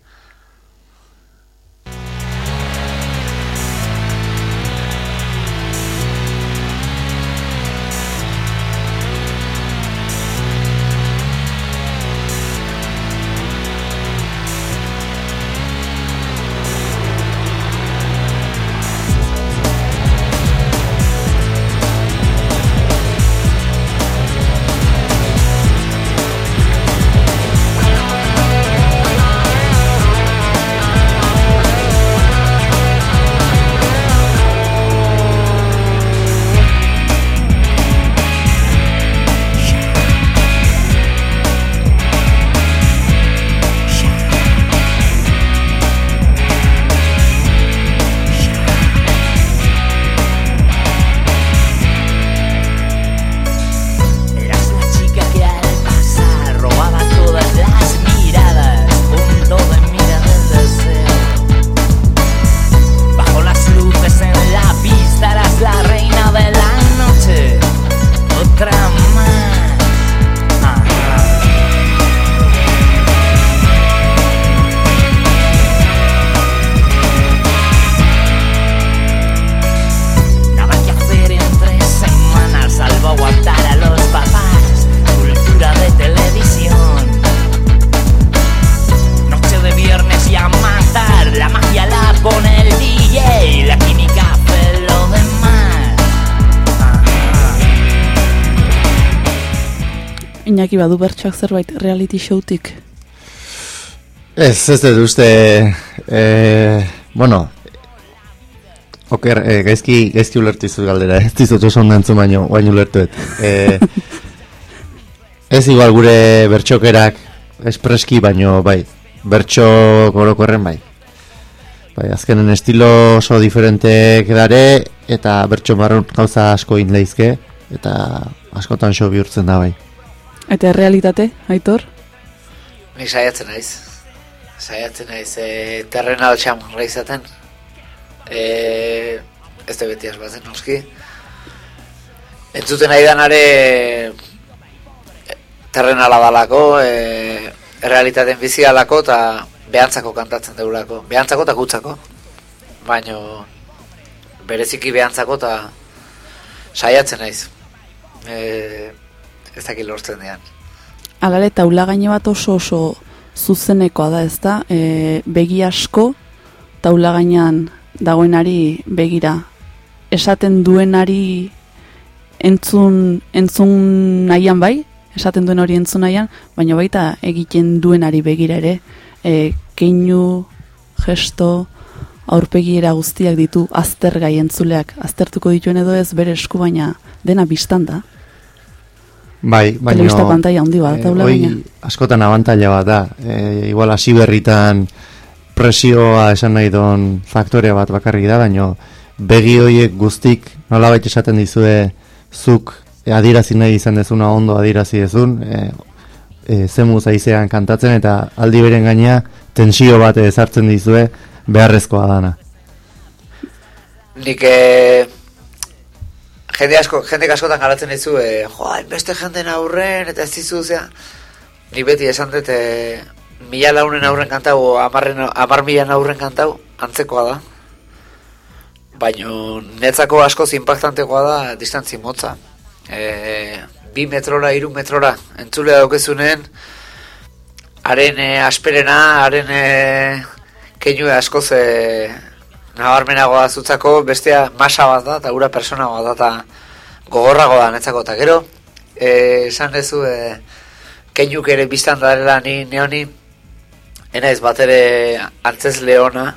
Badu bertsoak zerbait reality showtik. Ez, ez dut uste, e, bueno, oker, e, gaizki, gaizki ulertu izu galdera, ez dizut oso ondo entzun baino, baino ulertuet. E, ez igual gure bertxokerak espreski baino, bai, bertxo gorokorren bai. Bai, azkenen estilo oso diferentek dare, eta bertxo marron gauza asko inleizke, eta askotan xo bihurtzen da bai. Eta realitate, aitor? Nik saiatzen naiz. Saiatzen naiz e, terrenal txamarra izaten. E, ez da beti asbatzen noski. Entzuten nahi danare e, terrenala dalako, e, realitaten bizi dalako eta behantzako kantatzen deulako. Behantzako eta gutzako. Baino bereziki behantzako eta saiatzen naiz. E, ez dakit lortzen dian. Alare, taula gaine bat oso oso zuzenekoa da, ez da? E, begi asko taula gainean dagoenari begira. Esaten duenari entzun, entzun nahian bai, esaten duen hori entzun nahian, baina baita egiten duenari begira ere. E, keinu, gesto, aurpegiera guztiak ditu aztergai entzuleak. Aztertuko dituen edo ez bere esku baina dena biztan da. Bai, baina... Telebista pantalla handi bat, taula hoi gaina. askotan abantaila bat da. E, igual hasi berritan presioa esan nahi don faktorea bat bakarrik da, baina begi hoiek guztik nolabait esaten dizue zuk e, adirazi nahi izan dezuna ondo adirazi dezun, e, e, zemu zaizean kantatzen eta aldi beren gaina tensio bat ezartzen dizue beharrezkoa dana. Nik e, jende asko, jende askotan garatzen dizu, e, jo, beste jenden aurren, eta ez dizu, zea, nik beti esan dut, e, mila launen aurren kantau, amarren, amar milan aurren kantau, antzekoa da. Baina netzako askoz impactantekoa da distantzi motza. E, bi metrora, iru metrora, entzulea daukezunen, haren asperena, haren e, keinu askoz e, nabarmenagoa zutzako, bestea masa bat da, eta gura persona bat da, eta gogorrago da netzako, eta gero, e, esan dezu, e, keinuk ere biztan darela ni neoni, enaiz bat ere antzez leona,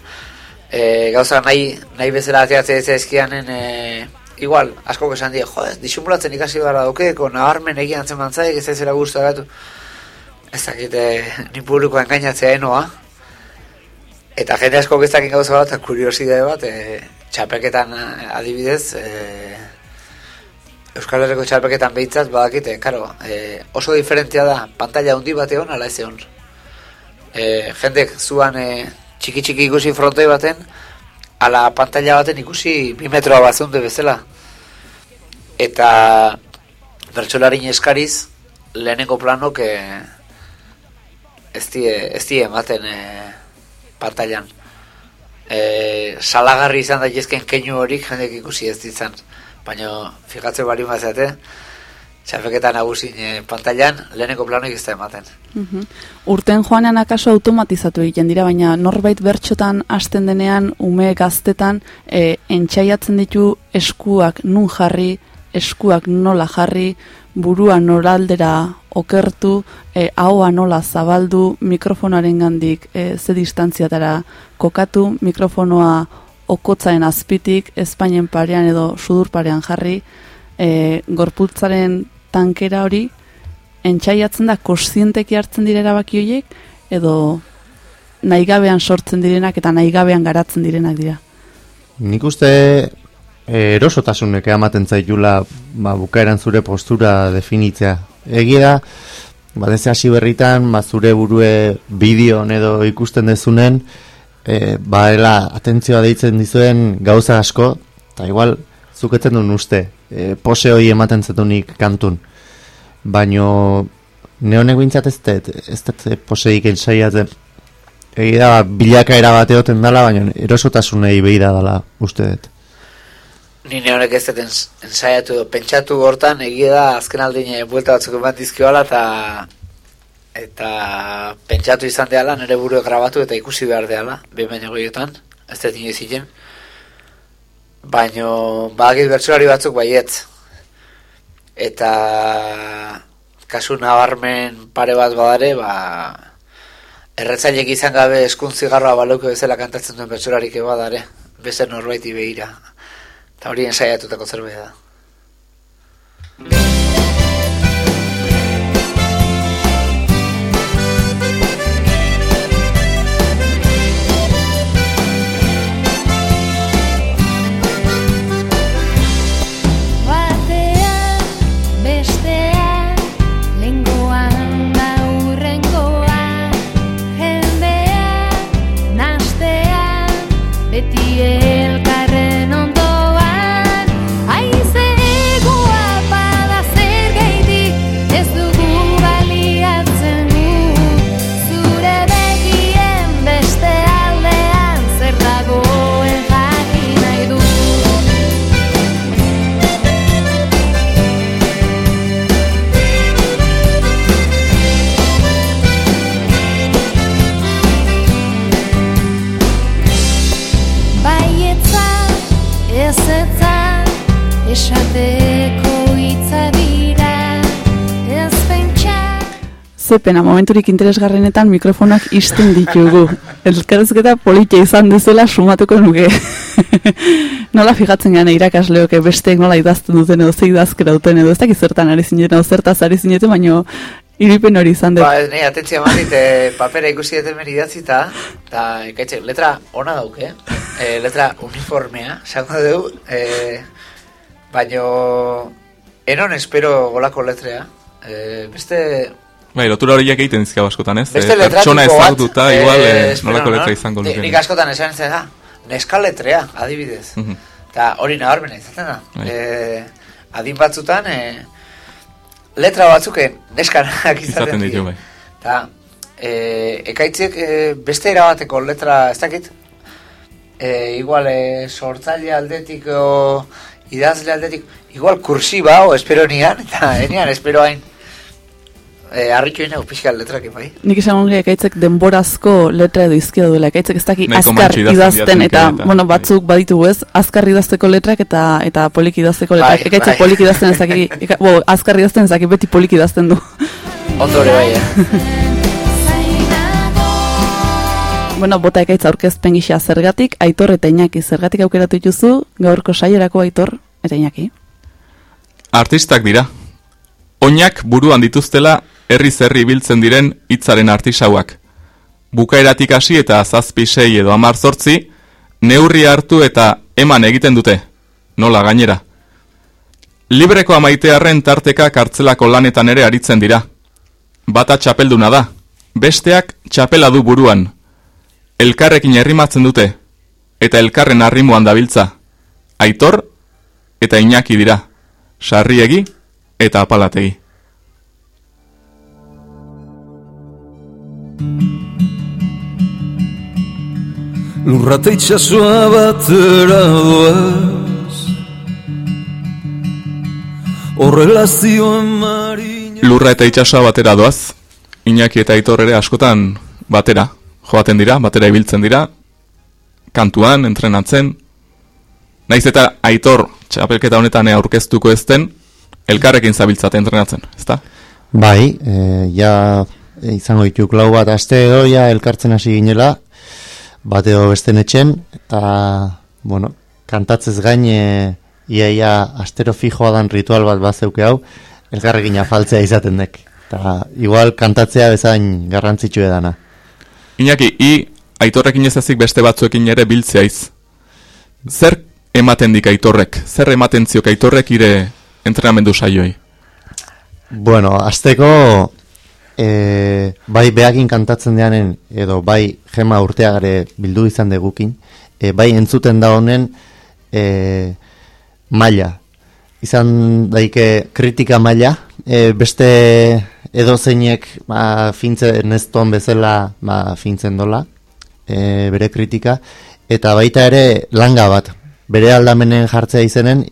e, gauza nahi, nahi bezala ateatzea ez ezkianen, e, igual, asko esan die, jo, disimulatzen ikasi gara daukeko, nabarmen egin antzen mantzaik, ez ez zela guztu agatu. Ez dakit, e, ni publiko engainatzea enoa. Eta jende asko dakit gauza bat, kuriosidade bat, e, txapelketan eh, adibidez, e, Euskal Herriko txalpeketan behitzat, badakite, karo, e, oso diferentia da, pantalla hundi bat egon, ala ez egon. E, jendek zuan e, txiki txiki ikusi frontoi baten, ala pantalla baten ikusi bi metroa bat zunde bezala. Eta bertxolarin eskariz, lehenengo planok e, ez die, ez die ematen e, pantallan. E, salagarri izan daitezken keinu horik jendek ikusi ez ditzan. Baina, fijatzen bari mazate, txafeketa nagusin e, pantallan, lehenengo planoik ez da ematen. Mhm. Urten joanean akaso automatizatu egiten dira, baina norbait bertxotan hasten denean, ume gaztetan, e, entxaiatzen ditu eskuak nun jarri, eskuak nola jarri, burua noraldera okertu, e, ahoa nola zabaldu, mikrofonoaren gandik e, ze distantziatara kokatu, mikrofonoa okotzaen azpitik, Espainien parean edo sudur parean jarri, e, gorputzaren tankera hori, entxaiatzen da kontzienteki hartzen dira erabaki horiek, edo naigabean sortzen direnak eta naigabean garatzen direnak dira. Nik uste e, erosotasunek ematen zaitula ba, bukaeran zure postura definitzea. Egia deze hasi berritan, ba, zure burue bideon edo ikusten dezunen, e, ba, ela, atentzioa deitzen dizuen gauza asko, eta igual, zuketzen duen uste, e, pose hori ematen zetunik kantun. Baino, neonek bintzat ez dut, ez dut poseik ensaiatzen, Egi da, bilakaera bat egoten dala, baina erosotasunei behi da dala, uste dut. Ni honek ez dut ens- ensaiatu pentsatu hortan, egia da azken aldin buelta batzuk eman dizkioala eta eta pentsatu izan deala, nire burue grabatu eta ikusi behar deala, behin baino gehiotan, ez dut inoiz ziren. Baino, badakit bertsolari batzuk baietz. Eta kasu nabarmen pare bat badare, ba, erretzailek izan gabe eskun zigarroa balauko bezala kantatzen duen bertsolarik badare, beste norbaiti behira. Eta hori ensaiatutako zerbait da. Zepena, momenturik interesgarrenetan mikrofonak isten ditugu. Elkarrezketa politia izan dezela sumatuko nuke. <laughs> nola fijatzen gana irakasleok besteek nola idazten duten edo ze idazkera duten edo ez dakit zertan ari zineten zertaz ari zineten, baino iripen hori izan dut. Ba, ez nahi, atentzia manit, e, papera ikusi deten meri idatzita, eta ekaitxe, letra ona dauke, e, letra uniformea, esango dugu, e, baino enon espero golako letrea. E, beste Bai, lotura horiek egiten dizkia askotan, ez? Beste Eh, Pertsona ezagututa, igual, eh, eh, espero, nolako no? letra izango luke. Nik askotan esan zen da, neska letrea, adibidez. Mhm. Eta hori nabarmena izaten da. E, adin batzutan, e, letra batzuken neskanak izaten, Izaten ditu, bai. Eta, e, ekaitziek e, beste erabateko letra, ez dakit, e, igual e, sortzaile aldetik o idazle aldetik, igual kursiba o espero nian, eta <laughs> enian espero hain e, harritu ina pixka letrak bai. Nik esan hongi ekaitzek denborazko letra edo izkia duela, ekaitzek ez daki azkar idazten eta, eta, bueno, bai. batzuk baditugu ez, azkar idazteko letrak eta eta polik idazteko letrak, Bai, ekaitzek bai. polik idazten ez daki, <laughs> eka, bo, azkar idazten ez daki beti polik idazten du. Ondo ere bai, eh? <laughs> bueno, bota ekaitz aurkezpen gisa zergatik, aitor eta inaki zergatik aukeratu dituzu, gaurko saierako aitor eta inaki. Artistak dira. Oinak buruan dituztela herri zerri biltzen diren hitzaren artisauak. Bukaeratik hasi eta zazpi sei edo hamar zortzi, neurri hartu eta eman egiten dute. Nola gainera. Libreko amaitearren tarteka kartzelako lanetan ere aritzen dira. Bata txapelduna da, besteak txapela du buruan. Elkarrekin herrimatzen dute, eta elkarren arrimuan dabiltza. Aitor eta Iñaki dira, sarriegi eta apalategi. Lurrate itxasua batera doaz. Horrelazioen marina. Lurra eta itsasoa batera doaz, Iñaki eta Aitor ere askotan batera, joaten dira, batera ibiltzen dira, kantuan, entrenatzen, naiz eta Aitor txapelketa honetan aurkeztuko ezten, elkarrekin zabiltzate entrenatzen, ezta? Bai, e, ja izango dituk lau bat aste edo ja elkartzen hasi ginela, bateo besten etxen, eta, bueno, kantatzez gain, e, iaia astero fijoa dan ritual bat bazeuke hau, elkarrekin afaltzea izaten dek. Eta igual kantatzea bezain garrantzitsu edana. Iñaki, i Aitorrekin ez ezik beste batzuekin ere biltzeaiz. Zer ematen dik Aitorrek? Zer ematen ziok Aitorrek ire entrenamendu saioi? Bueno, azteko e, bai behakin kantatzen deanen edo bai gema urteagare bildu izan degukin, e, bai entzuten da honen e, maila. Izan daike kritika maila, e, beste edo zeinek ba, fintzen ez ton bezala ba, fintzen dola, e, bere kritika, eta baita ere langa bat, bere aldamenen jartzea izenen,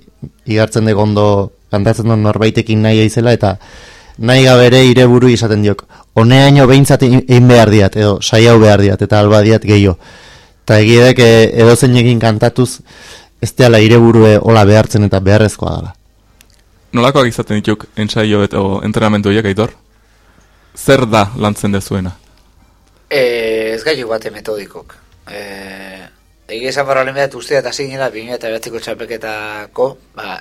igartzen dugu ondo kantatzen duen norbaitekin nahi izela, eta nahi gabe ere ire buru izaten diok. Honeaino behintzat egin behar diat, edo saiau behar diat, eta alba diat gehiago. Eta egiedek edo zeinekin kantatuz, ez deala ire burue hola behartzen eta beharrezkoa dela. Nolakoak izaten dituk ensaio eta entrenamendu horiek Aitor? Zer da lantzen dezuena? E, ez gaitu bate metodikok. E, Egi esan barra lehen behat uste eta zinela 2008ko txapelketako, ba,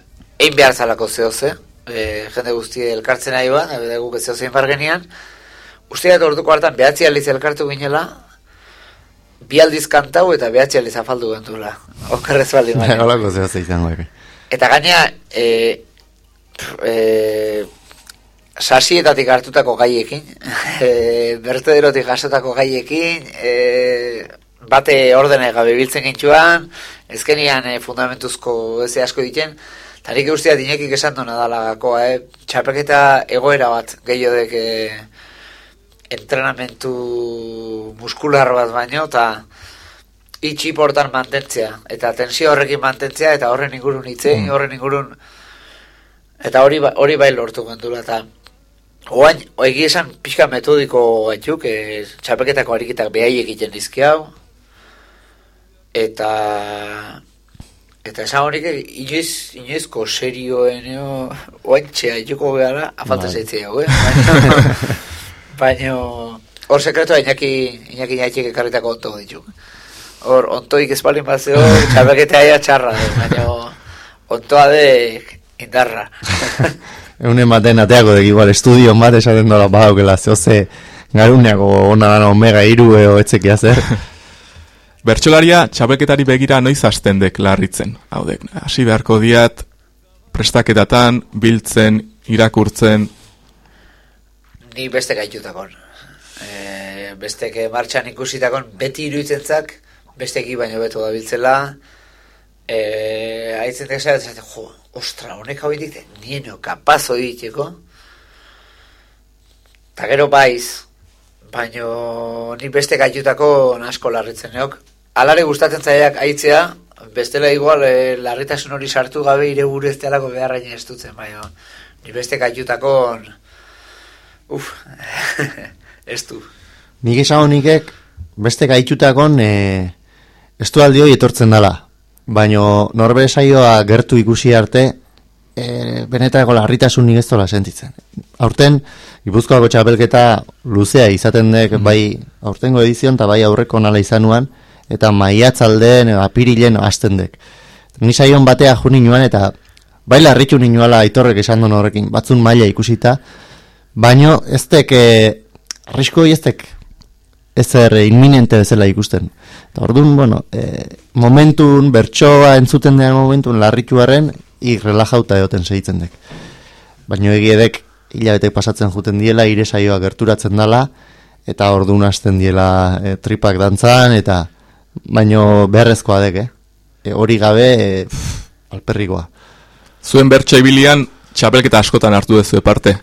egin behar zalako zehoze, e, jende guzti elkartzen nahi ban, eta guk ez zehozein bar genian, uste eta orduko hartan behatzi aldiz elkartu ginela, bi aldiz kantau eta behatzi aldiz afaldu gentula. Okerrez baldin <laughs> baina. Holako zehaz izango. Eta gaina, e, e, sasietatik hartutako gaiekin, <laughs> e, bertederotik jasotako gaiekin, e, bate ordene gabe biltzen gintxuan, ezkenian e, fundamentuzko ez asko diken, eta nik ustea dinekik esan duna dalagakoa, eh? txapelketa egoera bat gehiodek e, entrenamentu muskular bat baino, eta itxi portan mantentzea, eta tensio horrekin mantentzea, eta horren ingurun itzein, Mm. horren ingurun, eta hori, ba- hori bai lortu gendula, eta oain, egi esan pixka metodiko gaituk, e, txapelketako ariketak behai egiten dizki hau, eta eta esan horik inoiz, inoizko serioen oantxea joko behara afalta Bai. zaitzea eh? Baina, <laughs> baina hor sekretua inaki, inaki inaki ekarritako onto ditu. Hor, ontoik espalin bat zeo, txapelketea aia txarra, eh? baina ontoa de indarra. <laughs> Eunen baten ateako dek igual estudio bat esaten dola badaukela zehoze garuneako ona omega iru eo etzekia zer. <laughs> Bertxolaria txapelketari begira noiz hasten dek larritzen. Hau dek, hasi beharko diat prestaketatan, biltzen, irakurtzen, Ni beste gaitutakon. E, besteke martxan ikusitakon beti iruditzen zak, besteki baino beto da biltzela. E, haitzen teksa, jo, ostra, honek hau dit, nieno kapazo diteko. Ta gero baiz, baino ni beste gaitutako asko larritzen neok. Alare gustatzen zaiak aitzea, bestela igual e, larritasun hori sartu gabe ire buruz telako beharrain ez dutzen, baino ni beste gaitutako uf, <laughs> ez du. Nik esan honikek beste gaitutakon e, estualdi hori etortzen dala. Baino norbe saioa gertu ikusi arte e, benetako larritasun nik ez dola sentitzen. Aurten, Gipuzkoako txapelketa luzea izaten dek bai aurtengo edizion eta bai aurreko nala izanuan eta maiatzaldeen apirilen hasten dek. Ni saion batea jo ninuan eta bai larritu ninuala aitorrek esan duen horrekin, batzun maila ikusita, baino ez dek, e, arrisko hori ez dek, ezer inminente bezala ikusten. Eta orduan, bueno, e, momentun, bertsoa entzuten den momentun larrituaren, ik relajauta egoten segitzen dek. Baino egiedek, hilabetek pasatzen juten diela, ire saioa gerturatzen dala, eta orduan hasten diela e, tripak dantzan, eta baino beharrezkoa dek, eh? E, hori gabe, e, pff, alperrikoa. Zuen bertso ibilian, txapelketa askotan hartu dezu parte.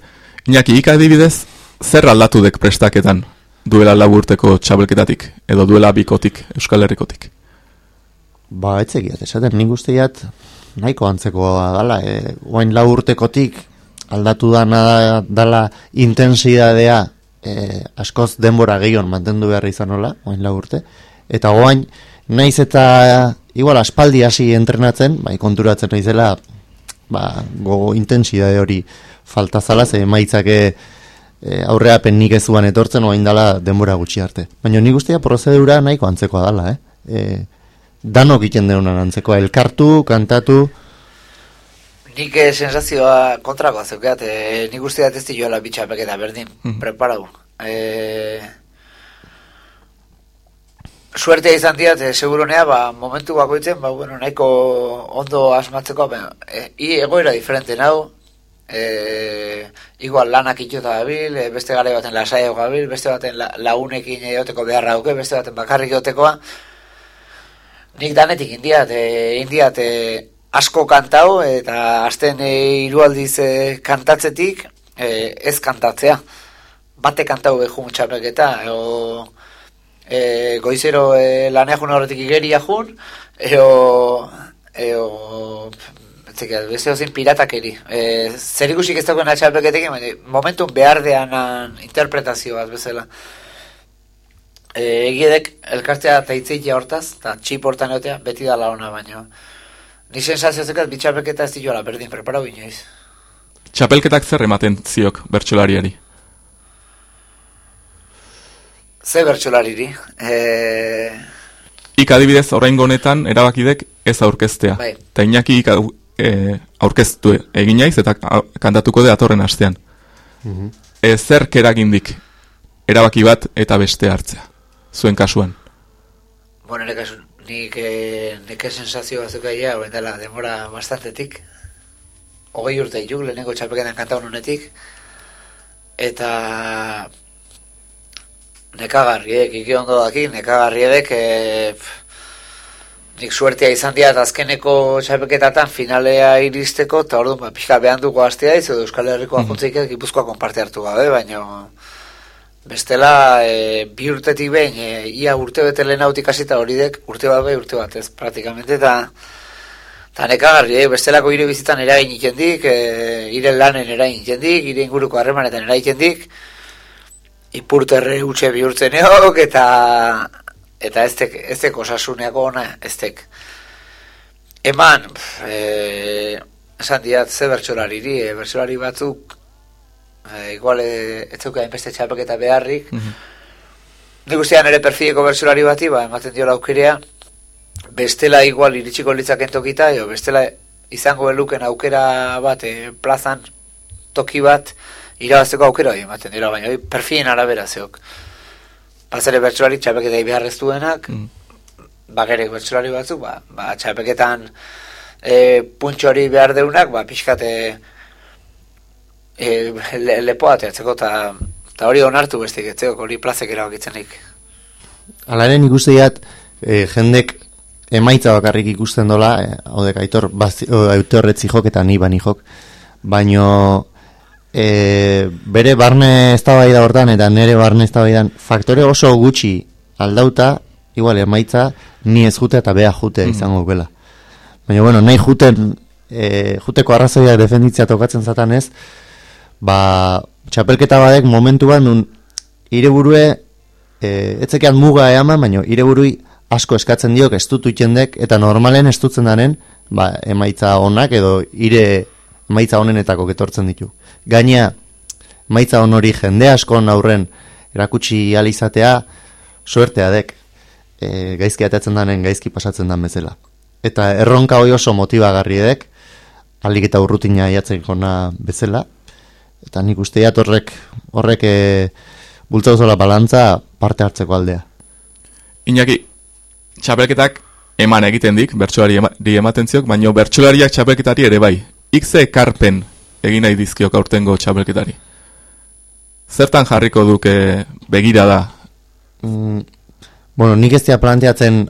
Iñaki, ika adibidez, zer aldatu dek prestaketan duela laburteko txapelketatik, edo duela bikotik, Euskal Herrikotik? Ba, etzegiat, esaten nik usteat nahiko antzekoa dala, e, guain lau urtekotik aldatu dana dala intensidadea e, askoz denbora gehion mantendu behar izan nola, guain lau urte, eta guain naiz eta igual aspaldi hasi entrenatzen, bai konturatzen naizela ba, gogo intensidade hori falta zala, ze maitzake e, aurreapen nik ezuan etortzen oain dala denbora gutxi arte. Baina nik guztia prozedura nahiko antzekoa dala, eh? E, danok iten deunan antzekoa, elkartu, kantatu, Nik eh, sensazioa kontrakoa zeukeat, eh, nik uste dat ez dioela bitxapeketa berdin, Mhm. preparau. Eh, suertea izan diat, eh, seguronea, ba, momentu bakoitzen, ba, bueno, nahiko ondo asmatzeko, ba, eh, i egoera diferente nau, eh, igual lanak itxota gabil, eh, beste gare baten lasaiago gabil, beste baten la, launekin egoteko beharra auke, beste baten bakarrik egotekoa, nik danetik indiat, eh, indiat, eh, asko kantau, eta azten e, irualdiz e, kantatzetik, e, ez kantatzea. Bate kantau behun txapelketa, eo, e, goizero e, lanea jun horretik igeria jun, eo, eo, etzeke, beste hozin piratakeri. E, zer ikusik ez dagoen txapelketekin, baina momentun behar deanan interpretazio bat bezala. E, egiedek elkartea taitzeitia hortaz, eta txip hortan egotea, beti dala ona baino. Ni sensazio zekat bitxapelketa ez diola berdin preparau inoiz. Txapelketak zer ematen ziok bertsolariari? Ze bertsolariri. E, Ik adibidez oraingo honetan erabakidek ez aurkeztea. Bai. Ta Iñaki ik e, aurkeztu egin naiz eta kantatuko de datorren astean. E, zer keragindik erabaki bat eta beste hartzea. Zuen kasuan. bueno, nire kasu, nik e, neke sensazio batzuk aia, horren dela, demora bastantetik. Hogei urte dituk, lehenengo txapelketan kantaun honetik. Eta nekagarriek, iki ondo daki, nekagarriek, e, nik suertea izan diat azkeneko txapelketatan finalea iristeko, eta orduan, ba, pixka behan duko hastea, ez edo Euskal Herriko ajuntzeik gipuzkoa konparte hartu gabe, baina bestela e, bi urtetik behin, e, ia urte bete lehen hautik hasita hori dek, urte bat bai, urte bat ez, praktikamente, eta eta nekagarri, eh? bestelako ire bizitan eragin ikendik, e, ire lanen eragin ikendik, ire inguruko harremanetan eragin ikendik, ipurterre utxe bihurtzen eok, eta eta ez tek, ez tek osasuneako ona, ez tek. Eman, e, esan diat, ze bertsolariri, e, bertsolari batzuk, e, igual, e, ez zeuka hainbeste txapelketa beharrik, Nik ustean ere perfileko bertsolari bati, ba, ematen diola aukerea, bestela igual iritsiko litzaken tokita, edo bestela izango eluken aukera bat, e, plazan toki bat, irabazteko aukera hori ematen dira, baina hori arabera zeok. Bazere bertsolari txapeketa beharrez duenak, Mm. bagerek bertsolari batzuk, ba, ba txapeketan e, puntxo behar deunak, ba, pixkat e, le, lepoa ateatzeko, eta ta hori onartu bestik etzeko, hori plazek erabakitzenik. Alaren ikusteat, e, jendek emaitza bakarrik ikusten dola, e, hau dek, aitor, bazi, o, aitor etzijok eta ni bani jok, baino e, bere barne eztabaida hortan eta nere barne eztabaidan faktore oso gutxi aldauta, igual emaitza ni ez jute eta bea jute Mhm. izango gela. Baina bueno, nahi juten e, juteko arrazoiak defenditzia tokatzen zatan ez, ba, txapelketa badek momentuan nun ire burue e, etzekean muga eaman, baina ire burui asko eskatzen diok ez dut eta normalen ez dutzen daren ba, emaitza onak edo ire emaitza honenetako getortzen ditu. Gaina, emaitza hon hori jende askon aurren erakutsi alizatea suertea dek e, gaizki atatzen danen gaizki pasatzen dan bezala. Eta erronka hoi oso motibagarri dek, alik eta urrutina jatzen jona bezala, eta nik usteat horrek, horrek e, bultzauzola balantza parte hartzeko aldea. Iñaki, txapelketak eman egiten dik, bertsolari ematen ziok, baina bertsolariak txapelketari ere bai. Ikze ekarpen egin nahi dizkiok aurtengo txapelketari. Zertan jarriko duke begira da? Mm, bueno, nik ez dira planteatzen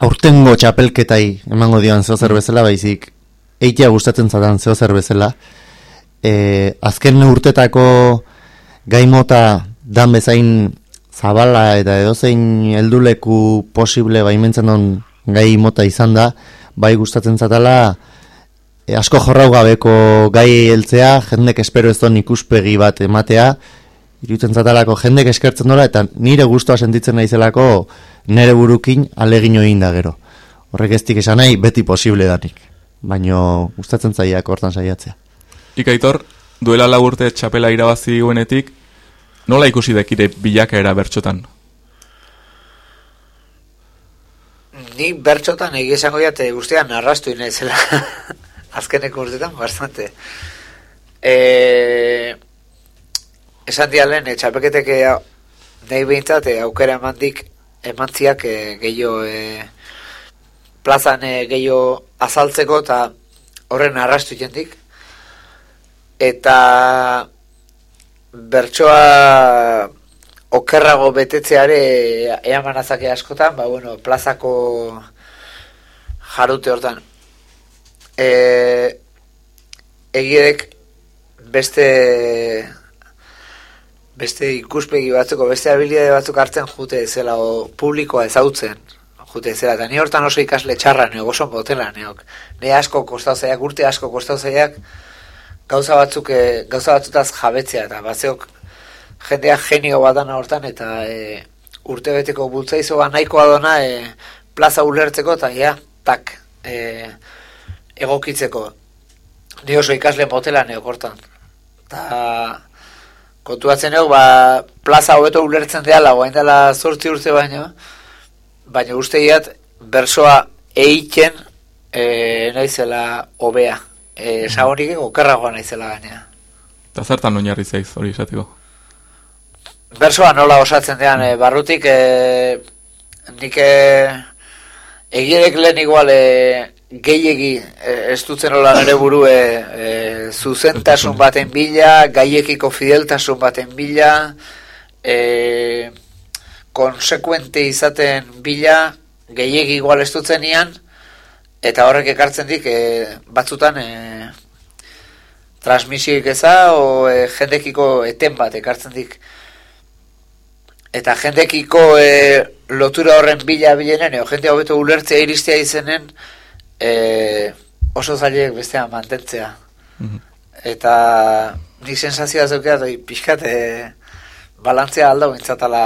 aurtengo txapelketai emango dioan zeo zer bezala, baizik eitea gustatzen zaten zeo zer bezala. E, azken urtetako gaimota dan bezain zabala eta edozein helduleku posible baimentzen on gai mota izan da, bai gustatzen zatala asko jorrau gabeko gai heltzea, jendek espero ez don ikuspegi bat ematea, iruditzen zatalako jendek eskertzen dola eta nire gustoa sentitzen naizelako nire burukin alegin egin da gero. Horrek ez esan nahi beti posible danik. Baino gustatzen zaiak hortan saiatzea. Ikaitor, duela lau urte txapela irabazi guenetik, nola ikusi dekire bilakaera bertxotan? Ni bertxotan egia esango jate guztian arrastu inaizela. <laughs> Azkeneko urtetan, bastante. E, esan dialen, e, txapeketek e, nahi behintzat e, aukera emandik emantziak e, gehiago e, plazan e, gehiago azaltzeko eta horren arrastu jendik. Eta bertsoa okerrago betetzeare ea manazake askotan, ba, bueno, plazako jarute hortan. E, egiedek beste beste ikuspegi batzuko, beste habilidade batzuk hartzen jute zela o publikoa ezautzen jute zela, eta ni hortan oso ikasle txarra neok, oso botela neok. Ne asko kostau zaiak, urte asko kostau zaiak, gauza batzuk, e, gauza batzutaz jabetzea, eta batzeok jendea genio badana hortan, eta e, urte beteko bultzaizo ba nahikoa dona e, plaza ulertzeko, eta ja, tak, e, egokitzeko. Ni oso ikasle motela neok hortan. Eta kontuatzen neok, ba, plaza hobeto ulertzen deala, guain dela zortzi urte baino, baina usteiat bersoa eiken e, naizela hobea. E, Sabonik okerragoa naizela gainea. Eta zertan oinarri zaiz hori esateko? Bersoa nola osatzen dean, e, barrutik e, nik e, egirek lehen igual e, gehiegi e, ez dutzen nola nire buru e, e, zuzentasun baten bila, gaiekiko fideltasun baten bila, e, konsekuente izaten bila, gehiegi igual ez dutzen ian, eta horrek ekartzen dik e, batzutan e, transmisioik eza, o e, jendekiko eten bat ekartzen dik. Eta jendekiko e, lotura horren bila bilenen, o jende hobeto ulertzea iristea izenen, e, oso zailek bestean mantentzea. Eta nik sensazioa zeukea, doi pixkat, e, balantzea alda bintzatala,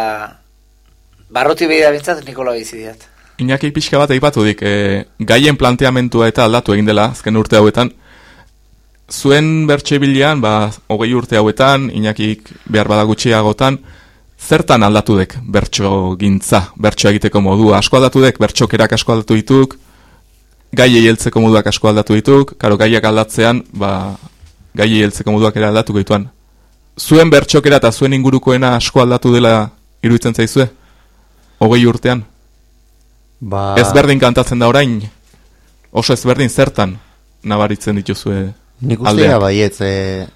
barroti behi da bintzat, Nikola bizidiat. Iñaki pixka bat eipatu dik, e, gaien planteamentua eta aldatu egin dela, azken urte hauetan, zuen bertxe bilean, ba, hogei urte hauetan, Iñakik behar bada gutxiagotan, zertan aldatu dek bertso gintza, bertso egiteko modua, asko aldatu dek, bertxokerak asko aldatu dituk, gaiei heltzeko moduak asko aldatu dituk, karo gaiak aldatzean, ba, gaiei heltzeko moduak ere aldatuko dituan. Zuen bertxokera eta zuen ingurukoena asko aldatu dela iruditzen zaizue? Hogei urtean? Ba, Ez berdin kantatzen da orain? oso ezberdin zertan nabaritzen dituzue Nik uste aldeak? da baietz, e,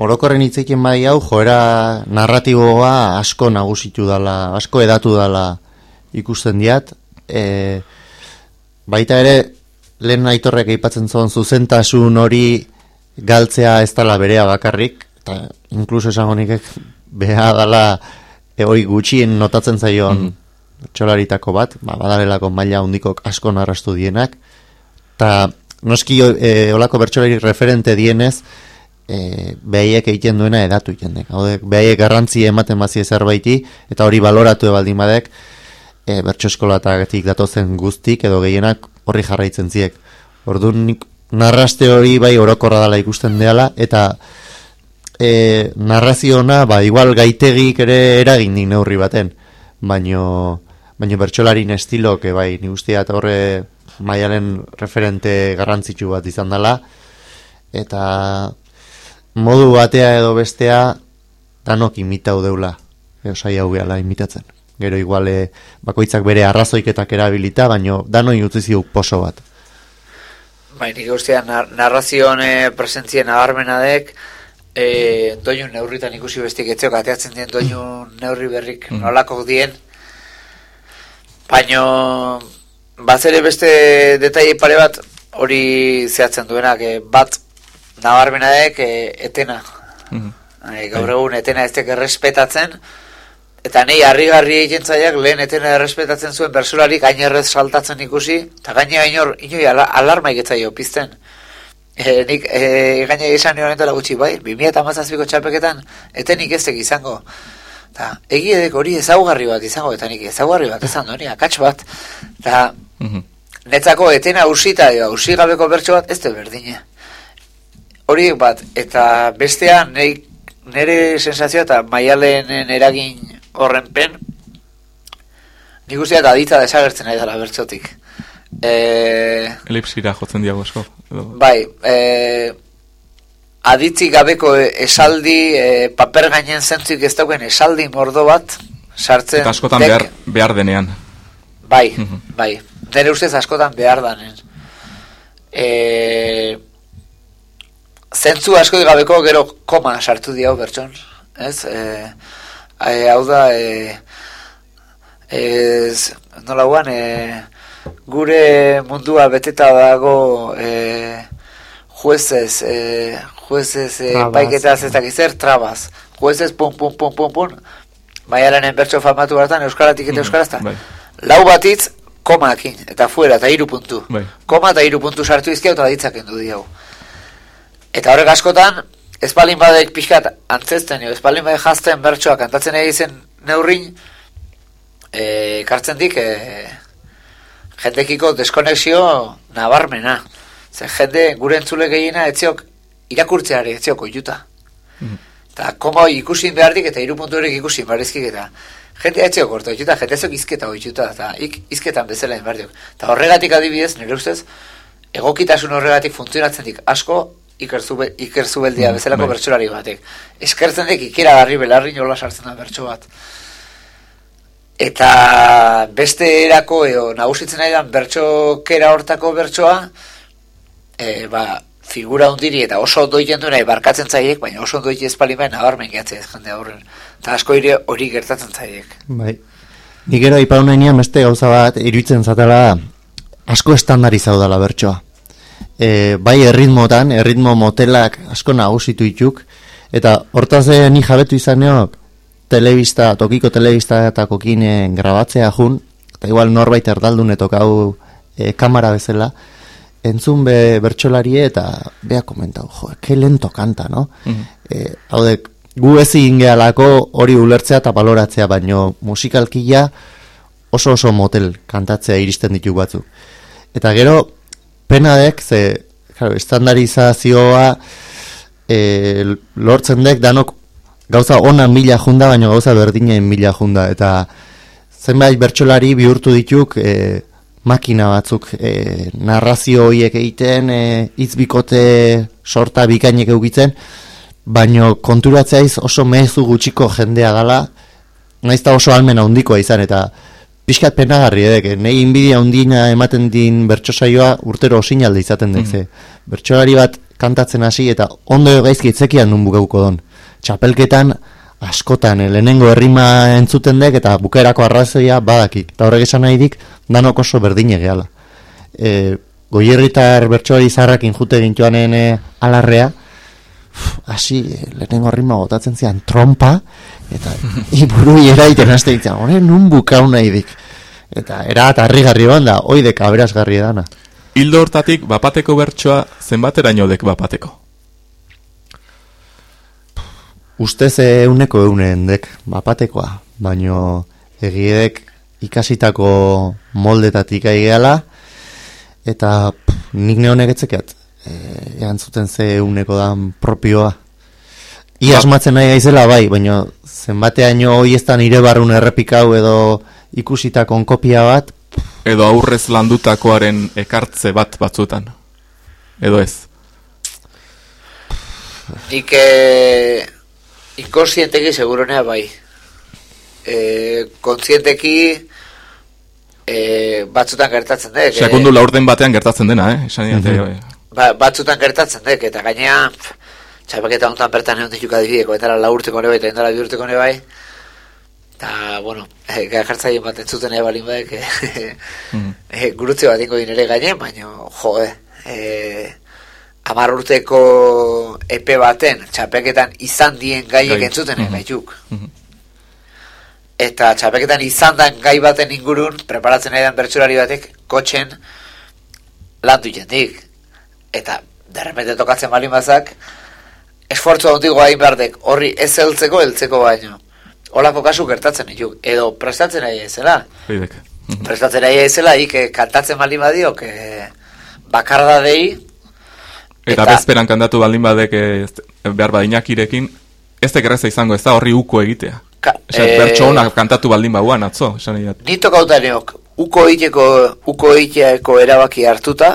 orokorren hitzekin bai hau, joera narratiboa asko nagusitu dala, asko edatu dala ikusten diat. E, baita ere, lehen aitorrek aipatzen zuen zuzentasun hori galtzea ez dala berea bakarrik, eta inkluso esango nikek beha dala e, hori gutxien notatzen zaion txolaritako bat, ba, badarelako maila hundikok asko narrastu dienak, eta noski e, olako bertsolari referente dienez, e, behaiek egiten duena edatu egiten dek. Hau behaiek garrantzi ematen bazie zerbaiti, eta hori baloratu ebaldin badek, e, bertso eskolatagatik datozen guztik edo gehienak horri jarraitzen ziek. Orduan narraste hori bai orokorra dela ikusten dela, eta e, narraziona, ba, igual gaitegik ere eragin dik neurri baten, baino, baino bertsolarin estilok, e, bai, ni guztiat horre maialen referente garrantzitsu bat izan dela, eta modu batea edo bestea danok imitau deula, edo sai hau gehala imitatzen. Gero igual e, bakoitzak bere arrazoiketak erabilita, baino danoi utzi ziuk poso bat. Bai, nik ustean nar narrazioan e, presentzien nabarmena dek, e, doinu neurritan ikusi bestik etzeok ateatzen dien doinu neurri berrik Mhm. nolako dien, baino bazere beste detaile pare bat hori zehatzen duenak, e, bat nabarmena dek e, etena, Mhm. e, gaur egun etena ez dek errespetatzen, Eta nei harrigarri egiten zaiak lehen etena errespetatzen zuen bersolari gainerrez saltatzen ikusi, eta gaine inor, inoi ala, alarma egetzaio pizten. E, nik e, gaine esan nioen entela gutxi, bai, 2008ko txapeketan, etenik ez izango. Eta egiedek hori ezaugarri bat izango, eta nik ezaugarri bat ezan hori, akats bat. Eta Mhm. netzako etena usita, usi gabeko bertso bat, ez da berdine. Horiek bat, eta bestea, nei, nire sensazioa eta maialenen eragin horrenpen, nik uste dut aditza desagertzen nahi dela bertsotik. E, Elipsira jotzen diago. Edo, bai, e, aditzi gabeko esaldi, e, paper gainen zentzuik ez dauen esaldi mordo bat, sartzen eta askotan dek- behar, behar denean. Bai, Mhm. bai. Nere ustez askotan behar danen. E, zentzu asko gabeko gero koma sartu diau bertson. Ez? E, e, hau da, e, ez, nola guan, e, gure mundua beteta dago e, juezez, e, juezez, e, paiketaz ez dakiz zer, trabaz. Juezez, pum, pum, pum, pum, pum, Maialanen bertso famatu bertan, Euskaratik eta Mhm, Euskarazta. bai. Lau batitz, komakin, eta fuera, eta hiru puntu. Bai. Koma eta hiru puntu sartu izkiau eta ditzak du diau. Eta horrek askotan, espalin badek pixkat antzesten, edo espalin badek jazten bertsoa kantatzen egiten neurrin, e, kartzen dik, e, jendekiko deskonexio nabarmena. Zer jende gure entzule gehiena etziok irakurtzeari etziok oiuta. Eta koma ikusi behardik eta hiru puntu horiek ikusi barezkik eta jende etziok orta oiuta, jende ezok izketa oiuta, eta ik, izketan bezala inbardiok. Eta horregatik adibidez, nire ustez, egokitasun horregatik funtzionatzen dik asko ikerzu, ikerzubeldia Mm, bezalako bai. bertsolari batek. Eskertzen dik ikeragarri belarri nola sartzen da bertso bat. Eta beste erako edo nagusitzen nahi dan bertxokera hortako bertsoa, e, ba, figura hundiri eta oso ondo egiten duena barkatzen zaiek, baina oso ondo egiten espalin baina nabarmen gehatzea ez jende horren. Eta asko ire hori gertatzen zaiek. Bai. Nik gero ipau nahinean beste gauza bat iruditzen zatela asko estandarizau dela bertsoa. E, bai erritmotan, erritmo motelak asko nagusitu ituk, eta hortaz eh, ni jabetu izaneok telebista, tokiko telebista eta kokinen grabatzea jun, eta igual norbait erdaldun etokau e, kamera bezala, entzun be bertsolarie eta bea komentau, jo, ke lento kanta, no? Mhm. e, hau dek, gu ez ingealako hori ulertzea eta baloratzea, baino musikalkia oso oso motel kantatzea iristen ditu batzuk. Eta gero, pena dek, ze, claro, estandarizazioa e, lortzen dek danok gauza ona mila junda, baino gauza berdinen mila junda, eta zenbait bertsolari bihurtu dituk e, makina batzuk e, narrazio horiek egiten, e, hitzbikote sorta bikainek eukitzen, baino konturatzeaiz oso mezu gutxiko jendea dala, naizta oso almen handikoa izan, eta pixkat penagarri edek, nahi inbidia undina ematen din bertso saioa urtero osinalde izaten dek, ze. Bertsolari bat kantatzen hasi eta ondo gaizki itzekian nun bukauko don. Txapelketan askotan eh, lehenengo herrima entzuten dek eta bukaerako arrazoia badakik. Eta horrek esan nahi dik, danok oso berdine gehala. E, goierritar bertsoari zarrakin jute gintuanen e, alarrea, hasi eh, lehenengo herrima botatzen zian trompa, eta <laughs> iburu eraiten haste ditzen, horren nun bukau nahi dik. Eta era eta harrigarri da, oidek aberazgarri edana. Hildo hortatik, bapateko bertsoa zenbateraino dek bapateko. Ustez euneko eunen dek bapatekoa, baino egiedek ikasitako moldetatik aigeala, eta pff, nik neonek etzekeat, e, egan zuten ze euneko dan propioa. Ia asmatzen nahi gaizela bai, baino zenbateaino hoi ez da nire barrun errepikau edo ikusitako kopia bat, Edo aurrez landutakoaren ekartze bat batzutan. Edo ez. Nik eh, inkonsienteki seguronea bai. Eh, kontzienteki eh, batzutan gertatzen dek. Sekundu laurden batean gertatzen dena, eh? Esan Mhm. bai. ba, batzutan gertatzen dek, eta gainea txapaketa honetan bertan egon dituk adibideko, eta la urteko bai, eta endala bi urteko bai. Eta, bueno, eh, jartzaien bat entzuten ere balin badek, eh, Mhm. <laughs> eh, gurutze bat ingo dinere gaine, baina, jo, eh, amar urteko epe baten, txapeketan izan dien gaiek Gai. entzuten gaituk. Mhm. Eta txapeketan izan den gai baten ingurun, preparatzen nahi den bertsolari batek, kotxen, landu jendik. Eta, derrepente tokatzen balin bazak, esfortzu handigo hain horri ez heltzeko, heltzeko baino. Olako kasu gertatzen dituk, edo prestatzen nahi ezela. Oidek. Mhm. Prestatzen nahi ezela, ik kantatzen balin badiok, eh, bakarda dei, Eta, Eta- bezperan kantatu baldin badek eh, behar badinakirekin, ez tekerreza izango ez da horri uko egitea. Ka, Esan, eh, bertso honak kantatu baldin baguan, atzo, esan nahi dat. Ni tokautaneok, uko iteko, uko iteko erabaki hartuta,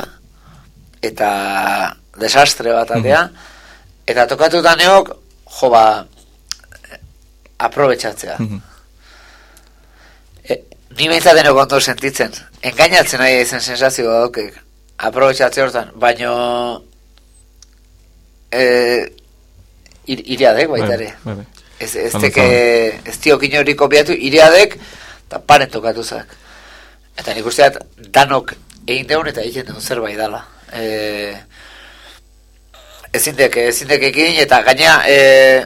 eta desastre bat atea, eta tokatutaneok, jo ba, aprobetxatzea. Mhm. E, ni beintzatenok ondo sentitzen, engainatzen nahi izen sensazio daukek, aprobetxatze hortan, baino, e, ir, iriadek baita ere. Bai, bai. Ez, ez teke, ez diok inori kopiatu, iriadek, eta paren tokatu zak. Eta nik usteat, danok egin deun eta egiten deun zerbait dala. E, ezin dek, ezin dek egin, eta gaina, e,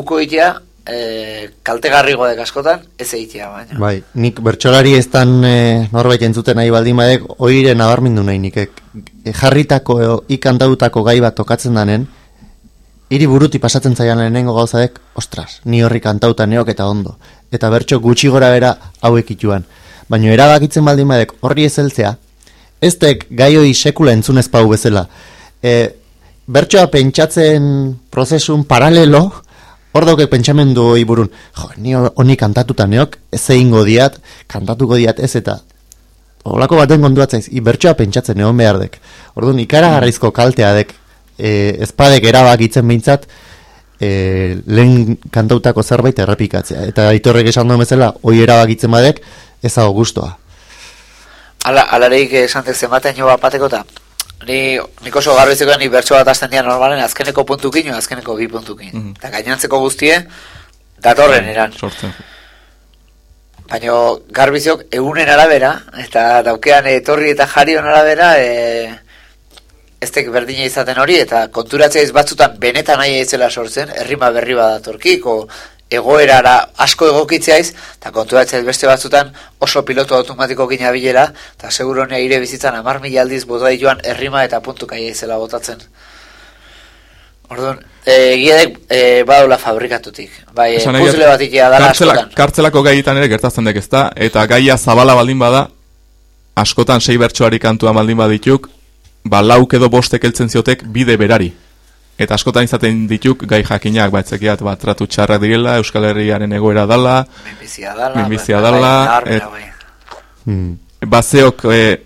uko itea, e, kaltegarrigo dek askotan, ez egitea baina. Bai, nik bertsolari ez dan e, norbait entzuten nahi baldin badek, oire nabarmindu nahi nik. E, jarritako, e, ikantautako gai bat tokatzen danen, hiri buruti pasatzen zaian lehenengo gauzadek, ostras, ni horri kantauta neok eta ondo. Eta bertso gutxi gora bera hauek ituan. Baina erabakitzen baldin badek horri ez heltzea, ez dek gai hori sekula entzunez pau bezala. E, bertsoa pentsatzen prozesun paralelo, hor dauke pentsamendu hori burun, jo, ni honi kantatuta neok, ez egingo diat, kantatuko diat ez eta Olako baten kontuatzaiz, i bertsoa pentsatzen egon behar dek. Orduan, ikaragarrizko kaltea dek, e, ezpadek erabakitzen behintzat, e, lehen kantautako zerbait errepikatzea. Eta aitorrek esan duen bezala, hoi erabakitzen badek, ez hau gustoa. Ala, alareik esan dek zenbaten jo bateko eta ni, nik oso garbitzeko ni bertso bat hasten dira normalen azkeneko puntukin o azkeneko bi puntukin. Mhm. Eta gainantzeko guztie, datorren eran. Sortzen. Baina garbiziok egunen arabera, eta daukean etorri eta jarion arabera, e, ez tek berdina izaten hori, eta konturatzea ez batzutan benetan nahi ezela sortzen, errima berri badatorkik, o egoerara asko egokitzeaiz, eta konturatzea ez beste batzutan oso piloto automatiko gina bilera, eta seguro honea ire bizitzan amar mila aldiz bota joan errima eta puntuka ezela botatzen. Orduan, e, giedek e, badola fabrikatutik. Bai, nahi puzle bat ikia dala kartzela- askotan. Kartzelako gaietan ere gertatzen dek ezta, eta gaia zabala baldin bada, askotan sei bertsoari kantua baldin badituk, ba lauk edo bostek heltzen ziotek bide berari. Eta askotan izaten dituk gai jakinak, ba etzekiat, ba tratu txarrak direla, Euskal Herriaren egoera dala, Minbizia dala. minbizia bai, dala, nabarmena, et- bai. Hmm. bazeok e,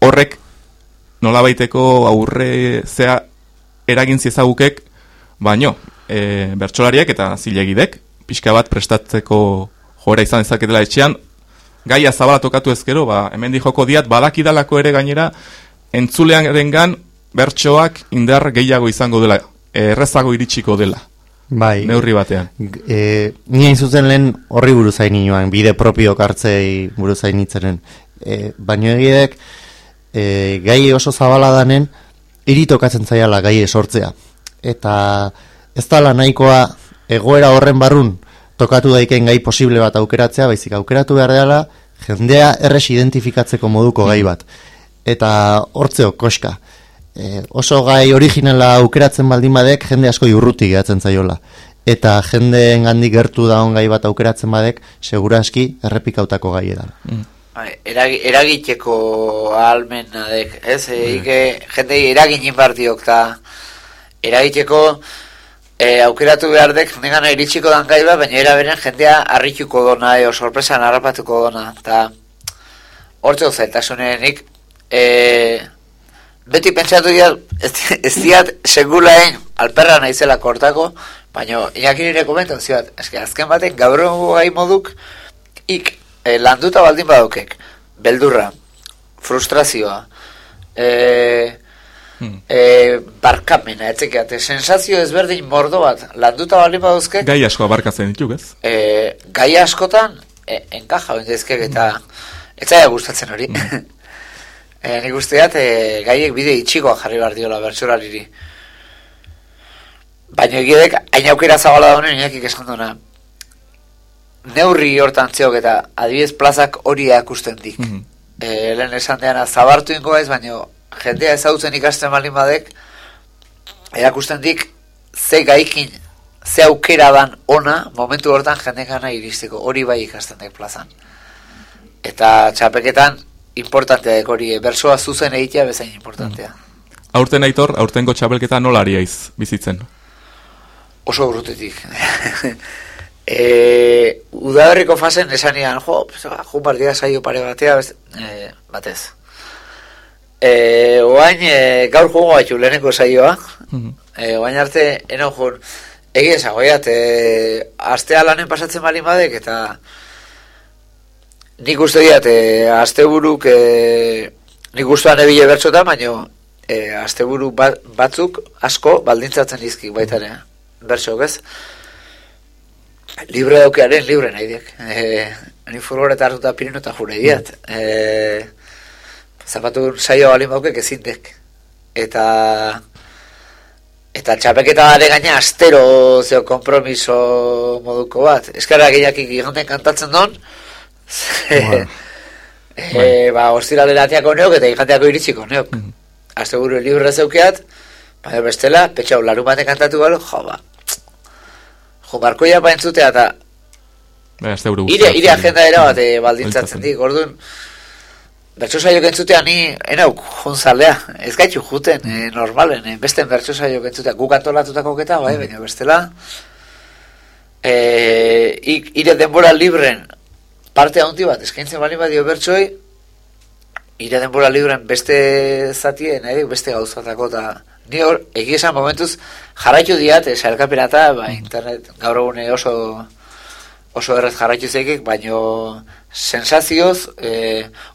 horrek nolabaiteko aurre zea eragin ziezagukek, baino, e, bertsolariek eta zilegidek, pixka bat prestatzeko jora izan ezaketela etxean, gaia zabala tokatu ezkero, ba, hemen joko diat, badakidalako ere gainera, entzulean bertsoak indar gehiago izango dela, errezago iritsiko dela. Bai. Neurri batean. E, Nien zuzen lehen horri buruzain inoan, bide propio kartzei buruzain itzenen. E, baino egidek, e, gai oso zabala danen, iritokatzen zaiala gai sortzea. Eta ez dala nahikoa egoera horren barrun tokatu daiken gai posible bat aukeratzea, baizik aukeratu behar dela, jendea erres identifikatzeko moduko gai bat. Eta hortzeo, koska. E, oso gai originala aukeratzen baldin badek, jende asko urruti gehatzen zaiola. Eta jendeen gandik gertu da gai bat aukeratzen badek, seguraski errepikautako gai edan. Mm. Bai, eragi, eragiteko almena dek, ez? Mm. jende eragin inbartiok eta eragiteko e, aukeratu behar dek, negan iritsiko dan gai bat, baina eraberen jendea harrituko dona, eo sorpresan harrapatuko dona, eta hortze zaitasunenik, e, beti pentsatu dira, ez, ez diat segulaen alperra naizela kortako, baina inakin nire komentan ziat, eske azken baten gaur gai moduk, ik, e, landuta baldin badukek, beldurra, frustrazioa, e, hmm. e, barkamena, etzekeate, sensazio ezberdin mordo bat, landuta baldin baduzkek, gai asko abarkatzen dituk, ez? E, gai askotan, e, enkaja bendezkek, eta etzaia gustatzen hori. Hmm. <laughs> e, nik usteat, e, gaiek bide itxikoa jarri behar diola bertsuraliri. Baina egidek, hain aukera zabala da honen, inakik esan duena, neurri hortan zeok eta adibidez plazak hori akusten dik. Mm lehen esan deana zabartu ingo ez, baina jendea ezautzen ikasten malin badek, erakusten dik ze gaikin, ze aukera dan ona, momentu hortan jendekana iristeko, hori bai ikasten dek plazan. Eta txapeketan, importantea dek hori, bersoa zuzen egitea bezain importantea. Mm. Aurten aitor, aurtengo txapelketa nola ariaiz bizitzen? Oso urrutetik. <laughs> E, udaberriko fasen esanian, jo, jo partida saio pare batea, e, batez. E, oain, e, gaur jugo batxu leheneko saioa, mm e, oain arte, eno jun, egi esagoiat, e, astea lanen pasatzen bali badek, eta nik uste diat, e, aste buruk, e, nik ustean ebile bertxota, baino, e, aste buru batzuk asko baldintzatzen izki baitarea, bertxok ez? libre daukearen libre nahi diak. E, ni furgoreta hartuta pirino eta jure diat. E, zapatu saio balin baukek ezin dek. Eta eta txapeketa gare gaina astero zeo kompromiso moduko bat. Eskara gehiakik giganten kantatzen don. E, <laughs> e, ba, ostira leratiako neok eta giganteako iritsiko neok. Mm. Buru libre zeukeat, baina bestela, petxau, larun baten kantatu galo, jo, ba, Jo, barkoia ba entzutea eta... Ba, ez ire, ire agenda era bat eh, baldintzatzen dik, orduan... Bertso saio gentzutea ni enauk jonzalea, ez gaitxu juten, eh, normalen, eh, beste bertso saio gentzutea, guk antolatutako keta, bai, mm. baina bestela, eh, ik, ire denbora libren parte handi bat, eskaintzen bali badio bertsoi, ire denbora libren beste zatien, eh, beste gauzatako, eta ni hor, egia momentuz, jarraitu diat, esalkapena eta, ba, internet, gaur egune oso, oso errez jarraitu zeikik, baino sensazioz e,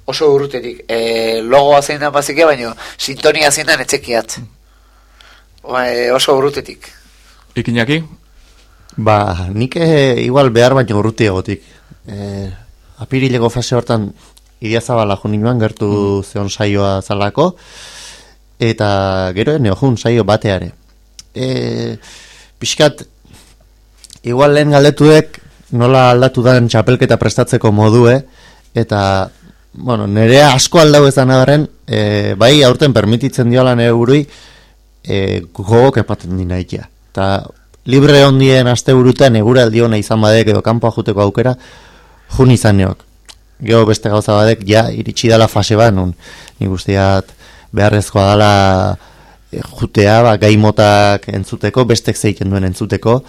oso urrutetik. E, logoa zein da bazike, baino sintonia zein da netzekiat. Ba, e, oso urrutetik. Ikinaki? Ba, nik e, igual behar baino urruti egotik. E, apirileko fase hortan idia zabala junin gertu mm. zeon saioa zalako, eta gero jun saio bateare. E, pixkat, igual lehen galdetuek nola aldatu den txapelketa prestatzeko modue, eta, bueno, nerea asko aldau ez danaren, e, bai aurten permititzen diola nire burui, e, gogok epaten dina ikia. Eta libre ondien aste burutan egura aldiona izan badek edo kanpoa juteko aukera, jun izan neok. Gero beste gauza badek, ja, iritsi dala fase bat, nun, nik usteat, beharrezkoa dala e, jutea, ba, gai motak entzuteko, bestek zeiken duen entzuteko,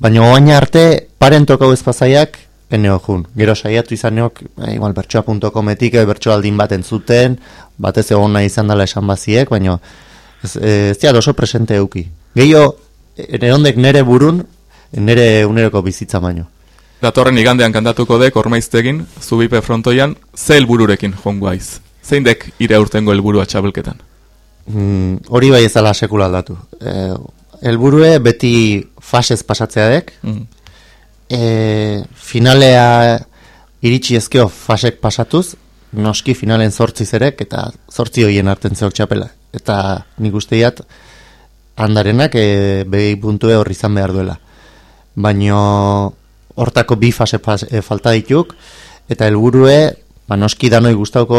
baina oaina arte, paren tokau ezpazaiak, eneo jun. Gero saiatu izan neok, e, igual, bertsoa.cometik, e, bertsoa aldin bat entzuten, batez egon nahi izan dela esan baziek, baina ez, e, ez oso presente euki. Gehio, nire ondek nere burun, nere uneroko bizitza baino. Datorren igandean kantatuko dek ormaiztegin, zubipe frontoian, ze helbururekin jongo aiz? Zein dek ire aurtengo helburua txabelketan? Mm, hori bai ez dela sekula aldatu. E, elburue beti fasez pasatzea dek, Mm. e, finalea iritsi ezkeo fasek pasatuz, noski finalen zortzi zerek eta zortzi hoien arten zeok txapela. Eta nik usteiat handarenak e, behi puntue horri izan behar duela. Baino hortako bi fase e, falta dituk, eta helburue ba, noski danoi gustauko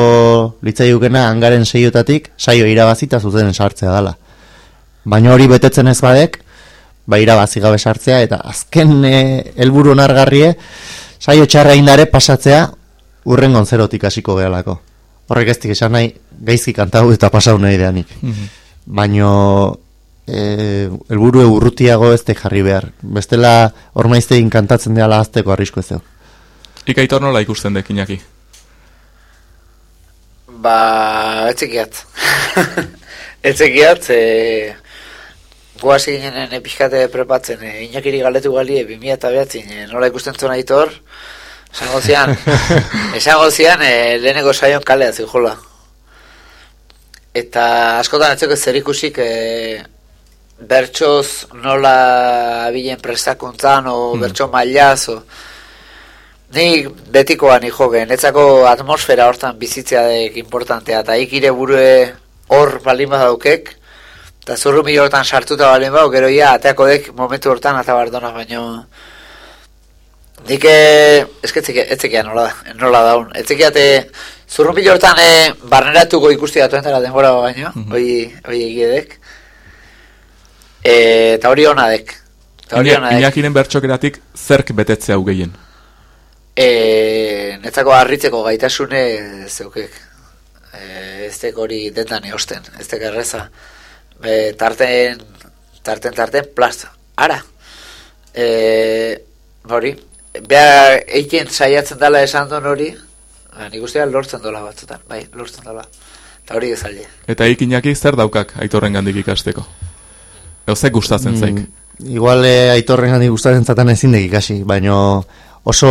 litzaiukena hangaren seiotatik saio irabazita zuzenen sartzea dala. Baina hori betetzen ez badek, ba irabazi gabe sartzea, eta azken e, helburu onargarrie, saio txarra indare pasatzea urrengon zerotik hasiko gehalako. Horrek ez esan nahi, gaizki kantau eta pasau nahi deanik. Baino e, helburu urrutiago ez dek jarri behar. Bestela ormaiztegin kantatzen dela azteko arrisko ez Ikaitor nola ikusten dek, Iñaki? Ba, etzekiat. etzekiat, e, guaz ginen epizkate prepatzen, e, inakiri galetu galie, 2000 eta behatzin, e, nola ikusten zuen aitor, esango zian, <laughs> esango zian, e, leheneko saion kalea zijola. Eta askotan etzeko zer ikusik, e, bertsoz nola abilen prestakuntzan, o bertso mailaz, o, Ni betikoan hijo netzako atmosfera hortan bizitzea dek importantea, eta ikire burue hor balin badaukek, eta zurru hortan sartuta balin bau, gero ia, ateako dek momentu hortan eta bardona, baino... Nik esketzik etzekia nola, nola daun. Etzekiate zurru mila hortan e, barneratuko ikusti datu entara denbora baino, hoi, hoi egiedek. E, eta dek. Eta hori hona dek. Iñakiren bertxokeratik zerk betetzea hau gehien? E, netzako harritzeko gaitasune zeukek. E, ez dek hori dendan eosten, ez dek erreza. E, tarten, tarten, tarten, plaz, ara. E, hori, beha eiken saiatzen dela esan duen hori, ba, nik ustean lortzen dola batzutan, bai, lortzen dola. Eta hori gezalde. Eta ik Iñaki zer daukak aitorren gandik ikasteko? Eo ze gustatzen zaik? Igual eh, aitorren gandik gustatzen zatan ezin dek ikasi, baino oso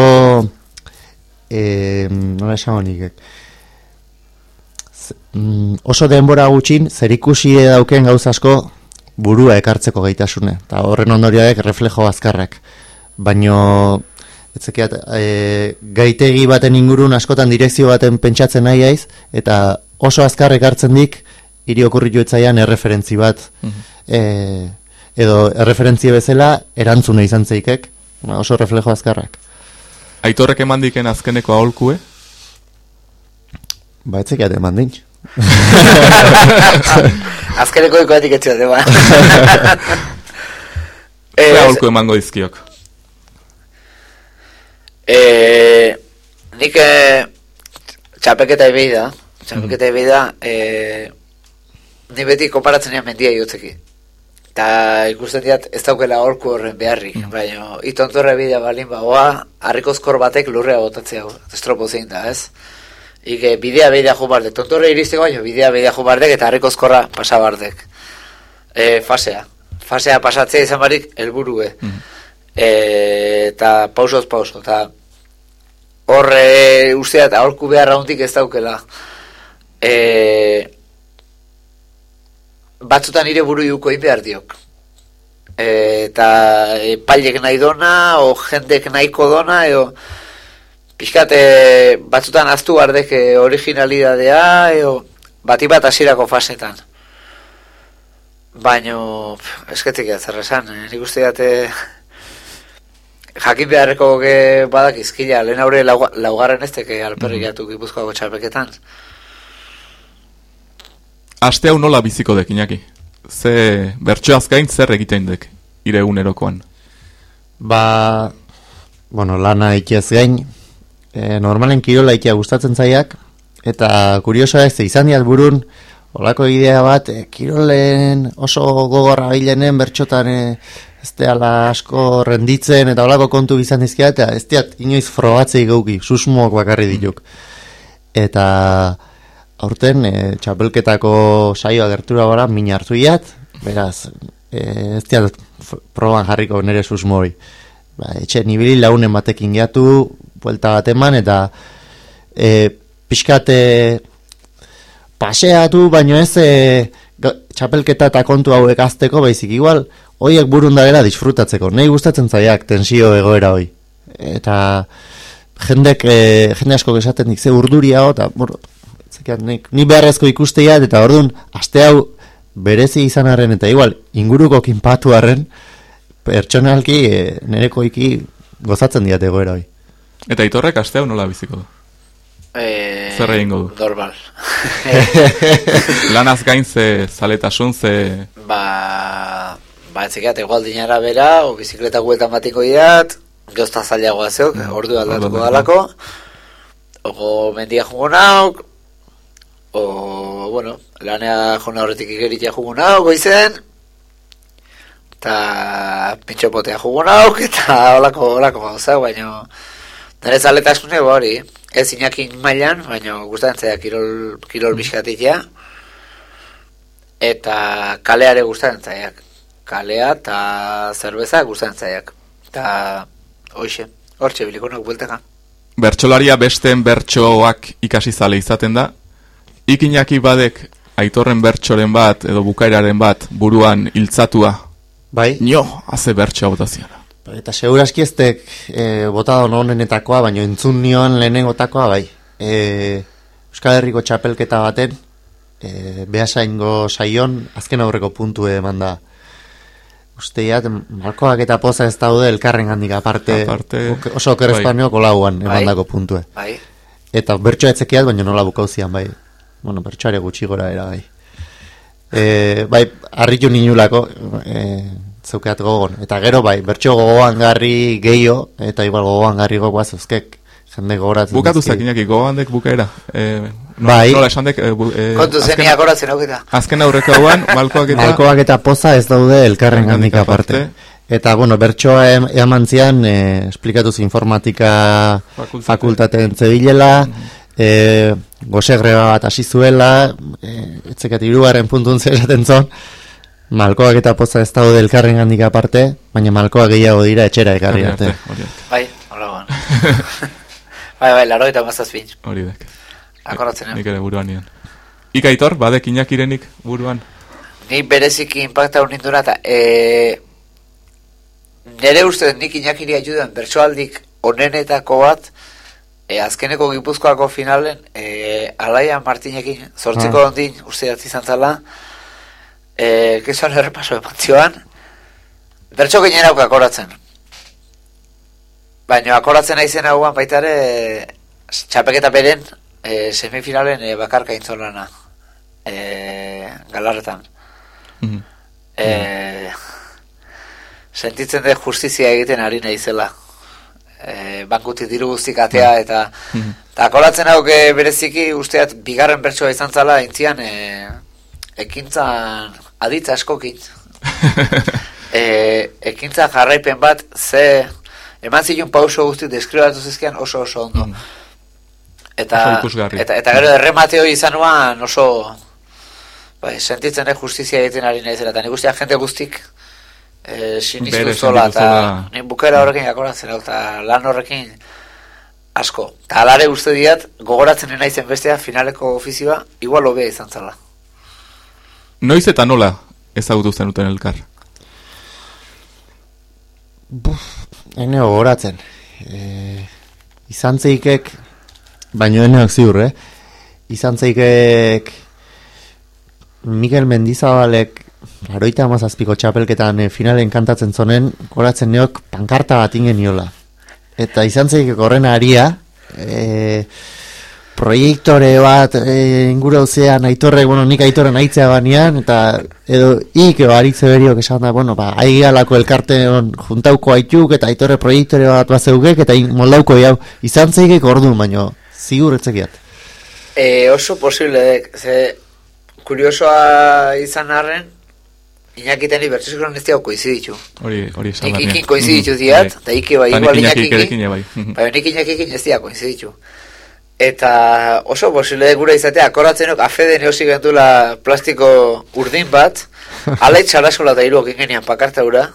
eh, nola esango nik Z- mm, oso denbora gutxin zerikusi dauken gauz asko burua ekartzeko gaitasune eta horren ondoriaek reflejo azkarrak baino etzekiat e, gaitegi baten ingurun askotan direkzio baten pentsatzen nahi aiz eta oso azkar ekartzen dik hiri okurritu etzaian erreferentzi bat e, edo erreferentzia bezala erantzune izan zeikek ba, oso reflejo azkarrak Aitorrek emandiken azkeneko aholkue? Ba, etzekiat eman dintx. <laughs> Azkeneko ikoetik etxeat, ba. Ze Ez- aholku emango dizkiok? E, nik e, txapeketa ebei da, txapeketa ebei da, e, ni beti konparatzen ean mendia jotzeki. Eta ikusten diat ez daukela horku horren beharrik, baina itontorra bidea balin bagoa, harrikozkor batek lurrea botatzea estropo zein da, ez? Ike bidea bidea jo bardek, tontorre iristeko baina bidea bidea jo bardek eta harrikozkorra pasa bardek. E, fasea. Fasea pasatzea izan barik helburue. E, eta pausoz pauso, eta hor e, ustea eta horku behar raundik ez daukela. E, batzutan nire buru juko behar diok. E, eta e, pailek nahi dona, o jendek nahiko dona, edo pixkat e, batzutan aztu bardek e, originalidadea, edo bati bat hasierako fasetan. Baino, esketik ez zer esan, eh? nik uste date jakin beharreko badak izkila, lehen aurre lauga- laugarren ez teke alperrik gatu gipuzkoako txapeketan. Aste hau nola biziko dek, Iñaki? Ze bertso azkain zer egiten dek, ire egunerokoan? Ba, bueno, lana ikiaz gain, e, normalen kirola ikia gustatzen zaiak, eta kuriosoa ez, izan diat burun, olako idea bat, e, kirolen oso gogorra bilenen bertxotan e, ez deala asko renditzen, eta olako kontu izan dizkia, eta ez diat inoiz frogatzei gauki, susmoak bakarri dituk. Eta aurten e, txapelketako saioa gertura gara, min hartu iat, beraz, e, ez diat proban jarriko nere susmo hori. ba, etxe nibili launen batekin geatu, buelta bat eman, eta e, pixkate paseatu, baino ez e, txapelketa eta kontu hauek azteko, baizik igual, hoiek burun dagera disfrutatzeko. Nei gustatzen zaiak tensio egoera hoi. Eta jendek, e, jende asko esaten dik ze urduria eta, zekiat, nik, ni beharrezko ikusteat, eta orduan, aste hau berezi izan arren, eta igual, inguruko kinpatu arren, pertsonalki, e, nerekoiki gozatzen diate egoera hoi. Eta itorrek aste hau nola biziko du? E, Zer egingo du? Normal. <laughs> Lanaz gain ze zaletasun, ze... ba, ba, etzekiat, igual dinara bera, o bizikleta gueltan batiko iat, gozta zailagoa zeok, ordu aldatuko dalako, ogo mendia jugo nauk, o, bueno, lanea jona horretik igeritia jugo nauk, goizen, eta pintxopotea jugo nauk, <laughs> eta olako, olako gauza, baina nire zaletasune hori, ez inakin mailan, baina gustatzen zaiak kirol, kirol bizkatitia, eta kaleare gustatzen zaiak. Kalea eta zerbeza gustatzen zaiak. Eta hoxe, hortxe bilikonak bueltaka. Bertxolaria besteen bertsoak ikasi zale izaten da. Ikinaki badek aitorren bertsoren bat edo bukairaren bat buruan hiltzatua. Bai? Nio, haze bertsoa botaziana. Eta seguraski eztek e, bota da honenetakoa, baina entzun nioan lehenengotakoa, bai. E, Euskal Herriko txapelketa baten, e, behasaingo saion, azken aurreko puntu eman da. Usteiat, malkoak eta poza ez daude elkarren gandik aparte, Aparte, oso oker bai. espainioko lauan Bai. emandako puntue. Bai, Eta bertsoa etzekiat, baina nola bukauzian, bai. Bueno, bertsoare gutxi gora era, bai. E, bai, harritu ninulako, e, zeukeat gogon. Eta gero, bai, bertso gogoan garri gehiago, eta igual gogoan garri gogoa zeuzkek, jende gogoratzen. Bukatu dizki. zakinaki gogoandek bukaera. E, no, Bai. Nola esan dek... E, bu, e, kontu azken- zeniak horatzen auketa. Azken aurreko hauan, <laughs> malkoak eta... Malkoak eta poza ez daude elkarren gandik Elkarrengandik aparte. Eta, bueno, bertsoa em- eman zian, e, esplikatuz informatika Fakultate. fakultateen zebilela, e, gose greba bat hasi zuela, e, etzekat irugarren puntun zer esaten zon, malkoak eta poza ez daude elkarren gandik aparte, baina malkoak gehiago dira etxera ekarri arte. Bai, hola goan. <laughs> bai, bai, laro eta mazazpin. Hori dek. Akoratzen, Nik ere buruan nian. Ika aitor, badek inakirenik buruan. Ni bereziki impacta hor ninduna, eta e, nire uste nik inakiri ayudan bertsoaldik onenetako bat, e, azkeneko gipuzkoako finalen, e, Alaia Martinekin, zortziko Ah. ondin, uste jatzi izan zala, e, kesuan errepaso emantzioan, bertso ginen auk akoratzen. Baina akoratzen aizen hauan baita ere, txapeketa beren, e, semifinalen e, bakarka intzolana, e, galarretan. Mhm. E, sentitzen dut justizia egiten ari naizela. E, bankutik diru guztik atea eta Mhm. eta akoratzen hauke bereziki usteat bigarren bertsoa izan zala intzian e, ekintzan aditza askokin. <laughs> e, ekintza jarraipen bat ze eman zilun pauso guzti deskribatu zizkian oso oso ondo. Eta, Oso eta, eta gero erremate hori izan nuan oso bai, sentitzen ez justizia egiten ari naizela eta nik guztia jende guztik e, sinistu Bere zola eta nik bukera horrekin akoratzen hau eta lan horrekin asko. Eta alare uste diat gogoratzen naizen bestea finaleko ofizioa igual hobea izan zala. Noiz eta nola ezagutu zenuten elkar? Ene gogoratzen. E, izan zeikek, baino eneak ziur, eh? Izan zeikek Mikel Mendizabalek Aroita amazazpiko txapelketan e, finalen kantatzen zonen, goratzen neok pankarta bat ingen niola. Eta izan zeikek horren aria, e, proiektore bat e, inguru zean aitorre, bueno, nik aitorren aitzea banean, eta edo ik edo aritze beriok esan da, bueno, ba, aigalako elkarte on, juntauko aituk, eta aitorre proiektore bat bat eta in- moldauko jau, izan zeikek ordu, baino, zigur etzekiat. E, oso posible, ze kuriosoa izan arren, Iñakiten ibertsu kronistia koiziditu. Hori, hori esan behar ikin koiziditu Mhm, diat, eta iki bai, igual Iñakikin. Bai. Baina nik Iñakikin ez dira koiziditu. Eta oso posible gura izatea, akoratzenok afede neosi gentula plastiko urdin bat, <laughs> alait sarasola eta hiru egin genian pakarta ura,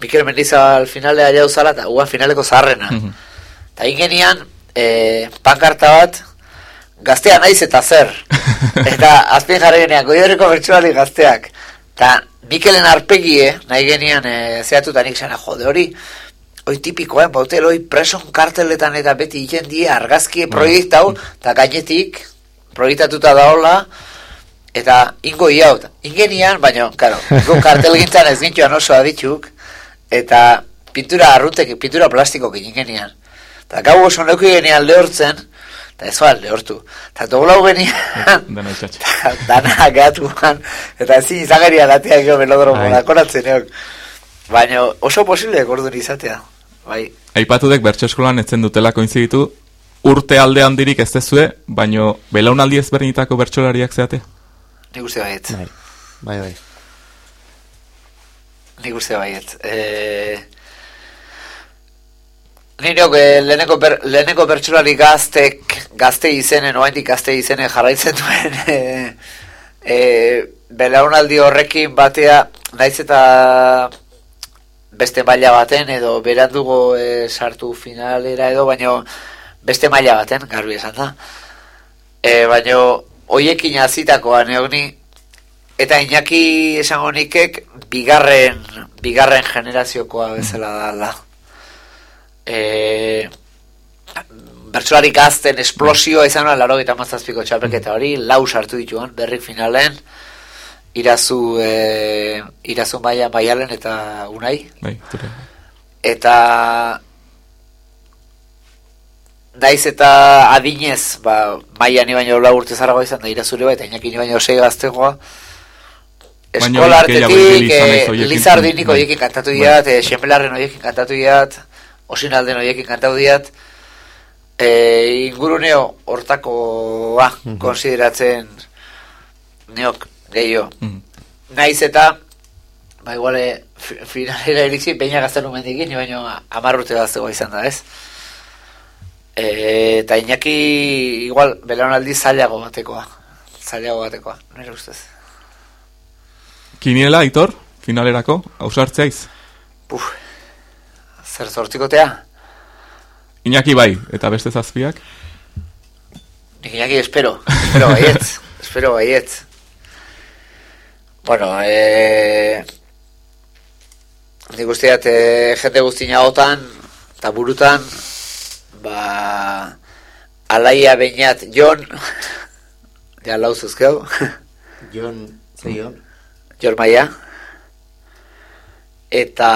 Mikel Mendizabal finalea jau zala, eta guan finaleko zaharrena. Eta ingenian, e, pankarta bat, gaztea naiz eta zer. <laughs> eta azpien jarri genean, goioreko bertsuali gazteak. Eta Mikelen arpegie, nahi genian, e, zehatu eta nik zena, jode hori, hoi tipikoa, bautel hoi preson karteletan eta beti iten die argazkie proiektau, eta gainetik, proiektatuta daola, eta ingo iaut, ingenian, baina, karo, ingo <laughs> kartel gintzan ez gintuan oso aditzuk, eta pintura arrutek, pintura plastiko ingenian. Eta gau oso neuki genian lehortzen, eta ez bat lehortu. Eta doblau genian, <laughs> eta dana gehatuan, eta ezin izageria latea gero melodromo, Bai. dakoratzen eok. Baina oso posible gordun izatea. Bai, Aipatu dek bertso eskolan etzen dutela koinziditu, urte alde handirik ez dezue, baino belaunaldi ezberdinetako bertsolariak zeate? nik uste baiet. Bai, bai, bai. Nik uste baiet. E... Nireok eh, leheneko, ber, leheneko bertsolari gaztek, gazte izenen, oaindik gazte izenen jarraitzen <laughs> duen e, e, belaunaldi horrekin batea, naiz eta beste maila baten edo berandugo e, sartu finalera edo, baino beste maila baten, garbi esan da. E, baino hoiekin azitakoa neogni, eta Iñaki esango nikek bigarren, bigarren generaziokoa bezala da. E, bertsolari gazten esplosioa izan da, laro eta mazazpiko txapelketa hori, lau sartu dituan, berrik finalen, irazu, e, irazu maia maialen eta unai, Bai, eta naiz eta adinez, ba, maia ni baino lau urte zaragoa izan da irazure bat, eta inaki ni baino sei gaztegoa, eskola artetik, eh, horiekin. Lizardinik Bai. kantatu Bai. diat, eh, Xenpelarren horiekin kantatu diat, Osinalden horiekin kantatu diat, eh, inguruneo hortakoa konsideratzen neok gehiago. Mhm. Naiz eta, ba iguale, fi- finalera iritsi, peina gaztelu mendikin, ni baino amar urte gaztegoa izan da, ez? E, eta Iñaki, igual, belaunaldi zailago batekoa. Zailago batekoa, nire ustez. Kiniela, Aitor, finalerako, ausartzeaiz? Puf, zer zortzikotea? Iñaki bai, eta beste zazpiak? Nik Iñaki espero, espero baietz, <laughs> espero baietz. Bueno, eh, nik usteat eh, jende guztina gotan, eta burutan, ba, alaia bainat Jon, <laughs> ja lau zuzkeu, <laughs> Jon, ze Jon? Jon Maia, eta,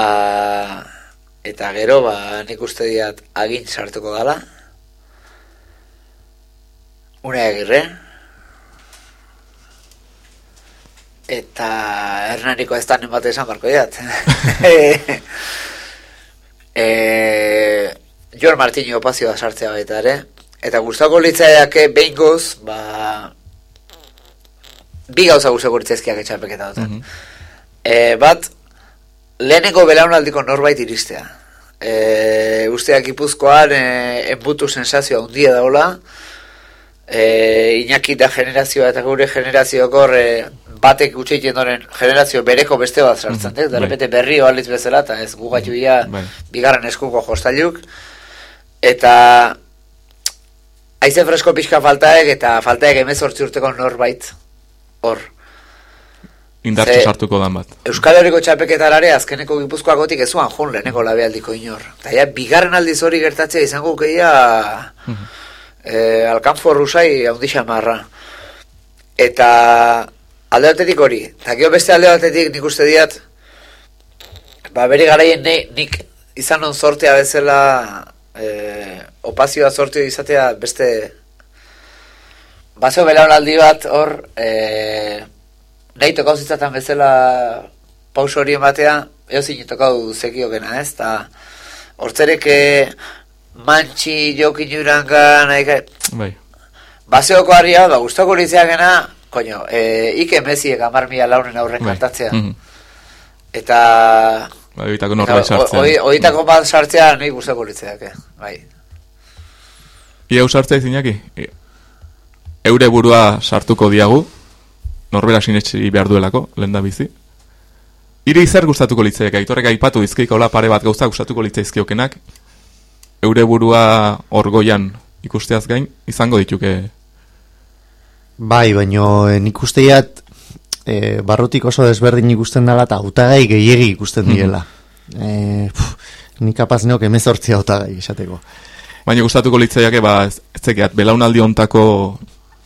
eta gero, ba, nik uste diat agin sartuko dala, Une agirre, eta Hernaniko ez da bate esan barko diat. <laughs> e, Jon Martini opazioa sartzea baita ere, eta gustako litzaiake behin goz, ba, bi gauza gustako litzaizkiak etxapeketa duten. Mhm. E, bat, lehenengo belaunaldiko norbait iristea. E, usteak ipuzkoan e, enbutu sensazioa handia daula, e, Iñaki da generazioa eta gure generazio e, batek utxeiten doren generazio bereko beste bat sartzen, Mhm, mm da bai. repente berri aliz bezala, eta ez gugatu ia Bai. bigarren eskuko jostailuk, eta haize fresko pixka faltaek, eta faltaek emezortzi urteko norbait, hor. Indartxo Ze- sartuko dan bat. Euskal Herriko txapeketarare azkeneko gipuzkoagotik ez zuan joan leheneko labealdiko inor. Eta ja, bigarren aldiz hori gertatzea izango keia eh, alkanfor rusai haundixan marra. Eta alde batetik hori. Eta gero beste alde batetik nik uste diat, ba bere garaien ne, nik izan on sortea bezala eh, opazioa sorteo izatea beste Baseo belaunaldi bat hor eh, nahi tokau zitzatan bezala pauso hori ematea eozin tokau zekiokena ez eta hortzerek eh, mantxi jokin juranga nahi ka- Bai. Baseoko harria, ba, guztoko litzeakena, koño, e, ike meziek amar mila launen aurren Bai. kantatzea. Mhm. Eta... Bai, oitako norbait sartzea. Oi- Oitako bat sartzea, nahi guztoko litzeake. Bai. Ia ausartzea izinaki? E, Eure burua sartuko diagu, norbera sinetxi behar duelako, lehen da bizi. Iri zer gustatuko litzaiek, aitorrek aipatu dizkeiko hola pare bat gauza gustatuko litzaizkiokenak, eure burua orgoian ikusteaz gain, izango dituke Bai, baino eh, nik usteiat eh, barrutik oso desberdin ikusten dela eta hautagai gehiegi ikusten Mhm. direla. Eh, puf, nik kapaz neok emezortzia hautagai esateko. Baina gustatuko litzaiake, ba, ez ez zekiat, belaunaldi ontako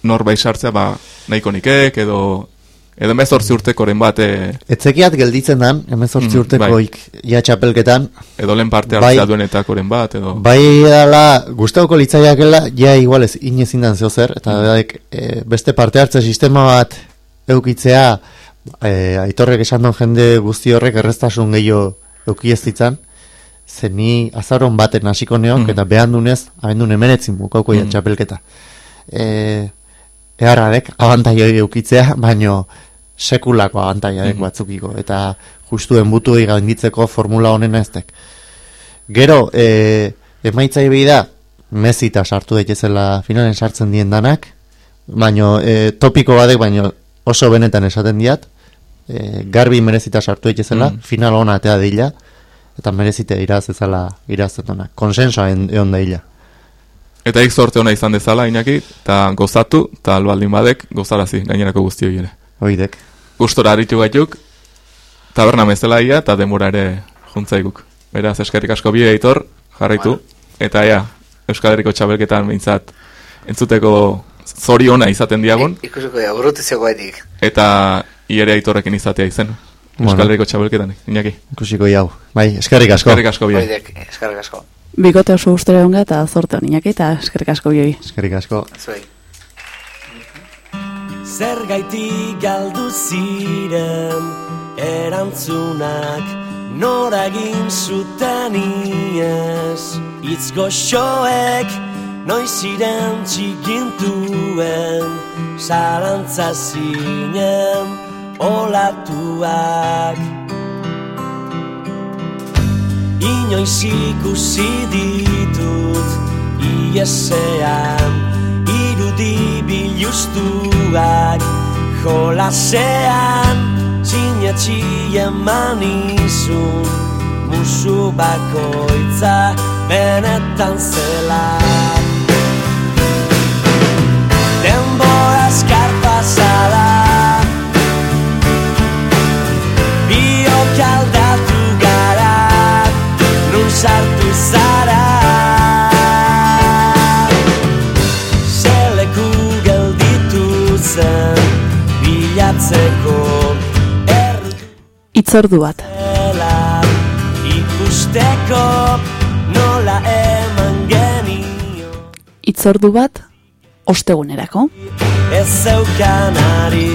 norbait sartzea, ba, nahiko nikek, edo, edo emezortzi urtekoren bat, e, Etzekiat gelditzen dan, emezortzi Mm, urtekoik ja txapelketan, edo lehen parte Bai. hartzea duenetakoren bat, edo... Bai dala, gustauko litzaiakela, ja igualez inezindan zeo zer, eta mm. e, beste parte hartze sistema bat eukitzea, e, aitorrek esan duen jende guzti horrek erreztasun gehiago euki ez ditzan, ze ni azaron baten hasiko neok, Mhm. eta behan dunez, abendun emeretzin bukauko mm. Mhm. txapelketa. E, eharrarek, abantaioi eukitzea, baino sekulako abantaiarek Mhm. batzukiko, eta justuen butu gainditzeko formula honena eztek. Gero, e, emaitzai behi da, mezita sartu daitezela finalen sartzen dien danak, baino e, topiko badek, baino oso benetan esaten diat, e, garbi merezita sartu daitezela, Mm. final ona atea dila, eta merezite iraz ezala irazten dona. Konsensoa en- egon da hila. Eta ik sorte ona izan dezala, Iñaki, eta gozatu, eta albaldin badek, gozarazi, gainerako guztioi ere. Oidek. Gustora aritu gaituk, taberna mezela ia, eta demora ere juntzaiguk. Beraz, eskerrik asko bi editor, jarraitu, eta ea, Euskal Herriko txabelketan behintzat entzuteko zoriona izaten diagun, Ikusiko da, burutizio guaitik. eta iere aitorrekin izatea izen. Bueno. Euskal Herriko txabelketan, Iñaki. Ikusiko jau. Bai, eskerrik asko. Eskerrik asko bi. Guaitek, eskarrik asko. Bikote oso gustora egonga eta zorte honiak eta eskerrik asko bioi. Eskerrik asko. Zuei. Zergaitik galdu ziren erantzunak noragin zuten iez Itz goxoek noiz ziren txigintuen Zalantza zinen olatuak Inoiz ikusi ditut iesean irudi biluztuak jolasean sinetxi eman izun musu bakoitza benetan zela sartu zara Zeleku gelditu zen bilatzeko Itzordu bat. ikusteko nola eman genio Itzordu bat ostegunerako. ez zeukanari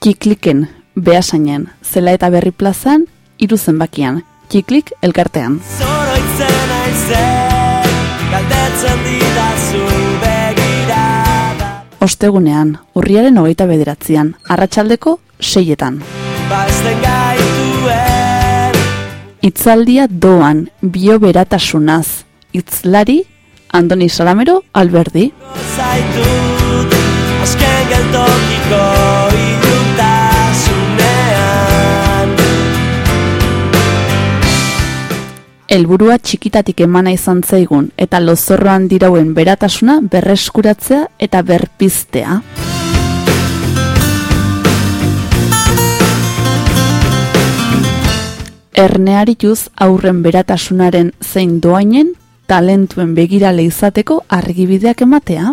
Txikliken, behasainen, zela eta berri plazan, hiru zenbakian. Txiklik elkartean. zoroitzen aizen galdetzen didazu begirada Ostegunean, urriaren hogeita bederatzean, arratsaldeko seietan. bazten gaituen Itzaldia doan, bio beratasunaz. Itzlari, Andoni Salamero, Alberdi. zaitut azken geltokiko Helburua txikitatik emana izan zaigun eta lozorroan dirauen beratasuna berreskuratzea eta berpiztea. Ernearituz aurren beratasunaren zein doainen talentuen begirale izateko argibideak ematea.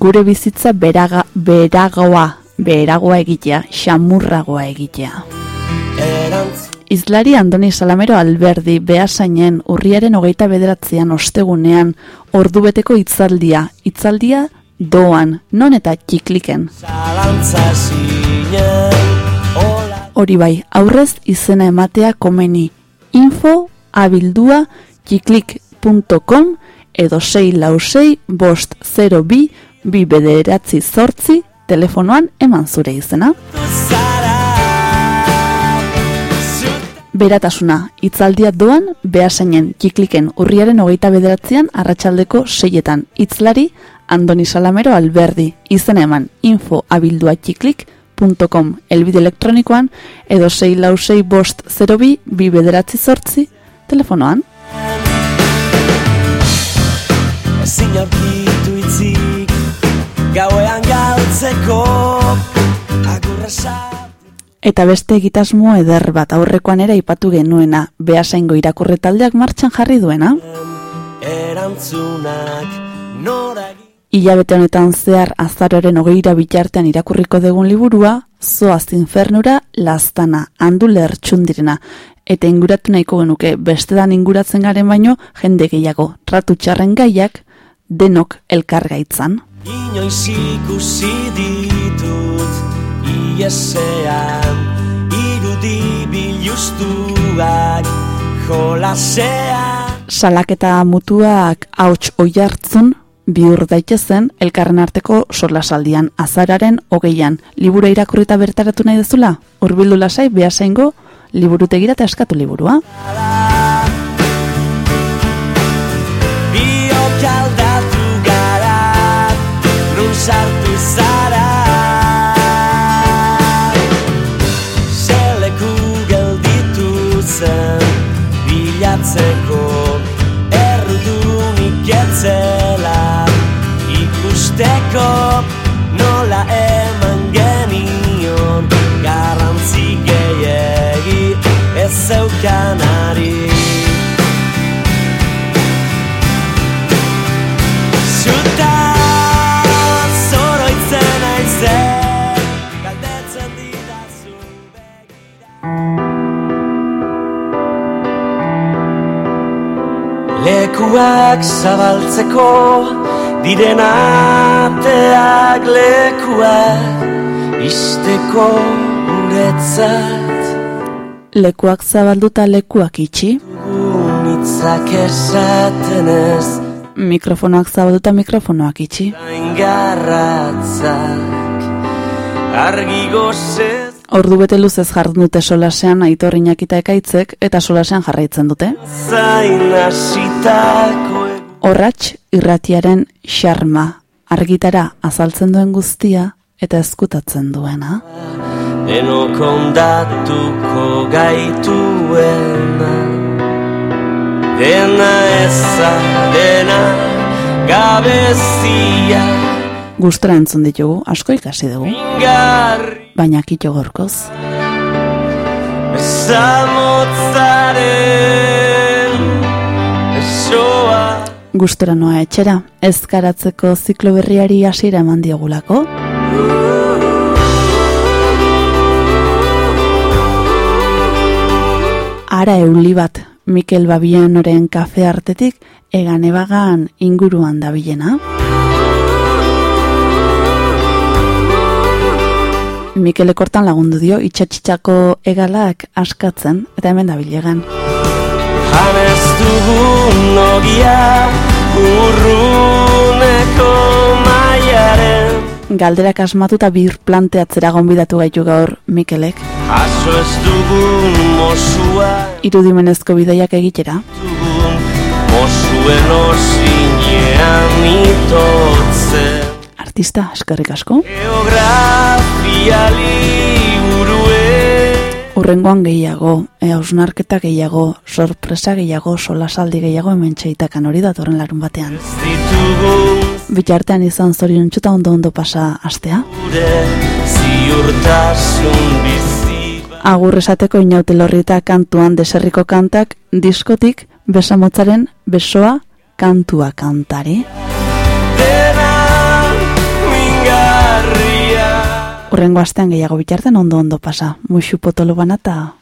Gure bizitza beraga, beragoa, beragoa egitea, xamurragoa egitea. Izlari Andoni Salamero Alberdi behasainen urriaren hogeita bederatzean ostegunean ordubeteko hitzaldia, hitzaldia doan, non eta txikliken. Hori bai, aurrez izena ematea komeni. Info abildua txiklik.com edo 6 lausei bost 0 bi bi bederatzi zortzi telefonoan eman zure izena. Beratasuna, itzaldia doan, behasainen, kikliken urriaren hogeita bederatzean, arratsaldeko seietan, itzlari, Andoni Salamero Alberdi, izen eman, info abildua txiklik.com, elbide elektronikoan, edo 6 lau 6 bost 02 bi bederatzi zortzi, telefonoan. Itzik Gauean galtzeko Agurra Eta beste egitasmo eder bat aurrekoan ere aipatu genuena, behasaingo irakurre taldeak martxan jarri duena. Erantzunak noragi Ilabete honetan zehar azaroren hogeira bitartean irakurriko dugun liburua, zoaz infernura lastana, handule ertxundirena, eta inguratu nahiko genuke bestedan inguratzen garen baino, jende gehiago, ratu txarren gaiak, denok elkargaitzan. Inoiz ikusi ditut Iesean Irudi biluztuak Jolasean Salaketa mutuak hauts oihartzun, bihur daitezen elkarren arteko solasaldian azararen hogeian. Libura irakurrita bertaratu nahi dezula? Urbildu lasai behasaingo liburutegira eta eskatu liburua. Sartu zara. Zeleku gelditu zen Bilatzeko Errudunik etzela. Ikusteko Nola eman genion Garrantzi gehiegi Ez zeukanari Lekuak zabaltzeko Diren ateak lekuak Isteko guretzat. Lekuak zabalduta lekuak itxi, Unitzak esaten ez. Mikrofonoak zabalduta mikrofonoak itxi. Ingarratzak Argi gozez Ordu bete luzez jardun dute solasean aitor Iñakita ekaitzek eta solasean jarraitzen dute. Horratx irratiaren xarma, argitara azaltzen duen guztia eta ezkutatzen duena. Denok ondatuko gaituena Dena eza, dena gabezia Gustora entzun ditugu, asko ikasi dugu, baina kito gorkoz. Gustora noa etxera, ezkaratzeko ziklo berriari hasiera eman diogulako. Ara euli bat, Mikel Babianoren kafe artetik, egan ebagan inguruan dabilena. Mikel ekortan lagundu dio, itxatxitxako egalak askatzen, eta hemen dabilegan. Janez dugun ogia Urruneko maiaren Galderak asmatuta bir planteatzera gonbidatu gaitu gaur Mikelek. Jaso ez dugun mosua Irudimenezko bidaiak egitera. dugun Mosuen osinean itotzen Artista, eskerrik asko. Geografia Urrengoan gehiago, e, hausnarketa gehiago, sorpresa gehiago, solasaldi gehiago hemen txaitakan hori datorren larun batean. Bitartean izan zorion txuta ondo ondo pasa astea. Agur esateko inaute lorrita kantuan deserriko kantak diskotik besamotzaren besoa kantua kantari. Urrengo astean gehiago bitartean ondo ondo pasa. Muxu potolo bana eta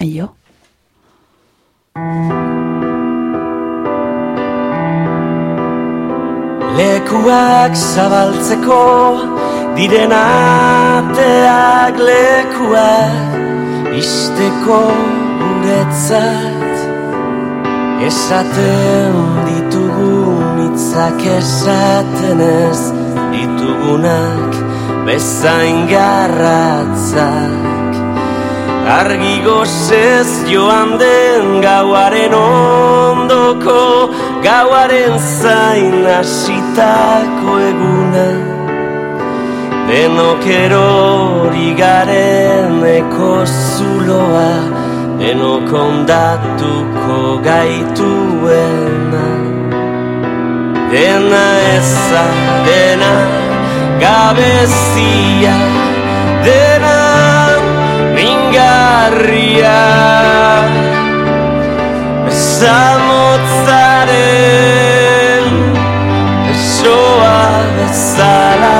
aio. Lekuak zabaltzeko diren ateak lekuak isteko guretzat esaten ditugun hitzak esaten ez ditugunak bezain garratzak Argi gozez joan den gauaren ondoko Gauaren zain asitako eguna. Denok erori garen eko zuloa Denok ondatuko gaituena. Dena eza, dena gabezia Dena mingarria. Ezamotzaren esoa bezala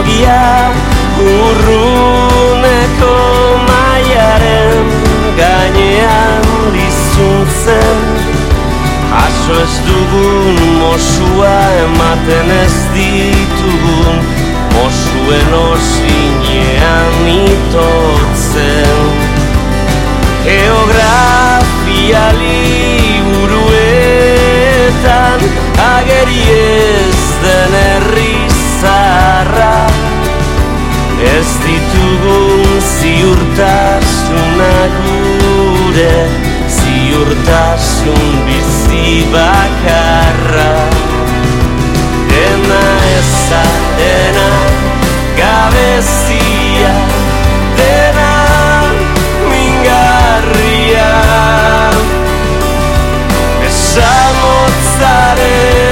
ogia urruneko maiaren gainean dizuntzen Aso ez dugun mosua ematen ez ditugun Mosuen osinean itotzen. Geografia liburuetan ageri ez den herri zaharra Ez ditugun ziurtasunak gure Ziurtasun bizi bakarra. Dena eza, dena gabezia Dena mingarria. Esamotzaren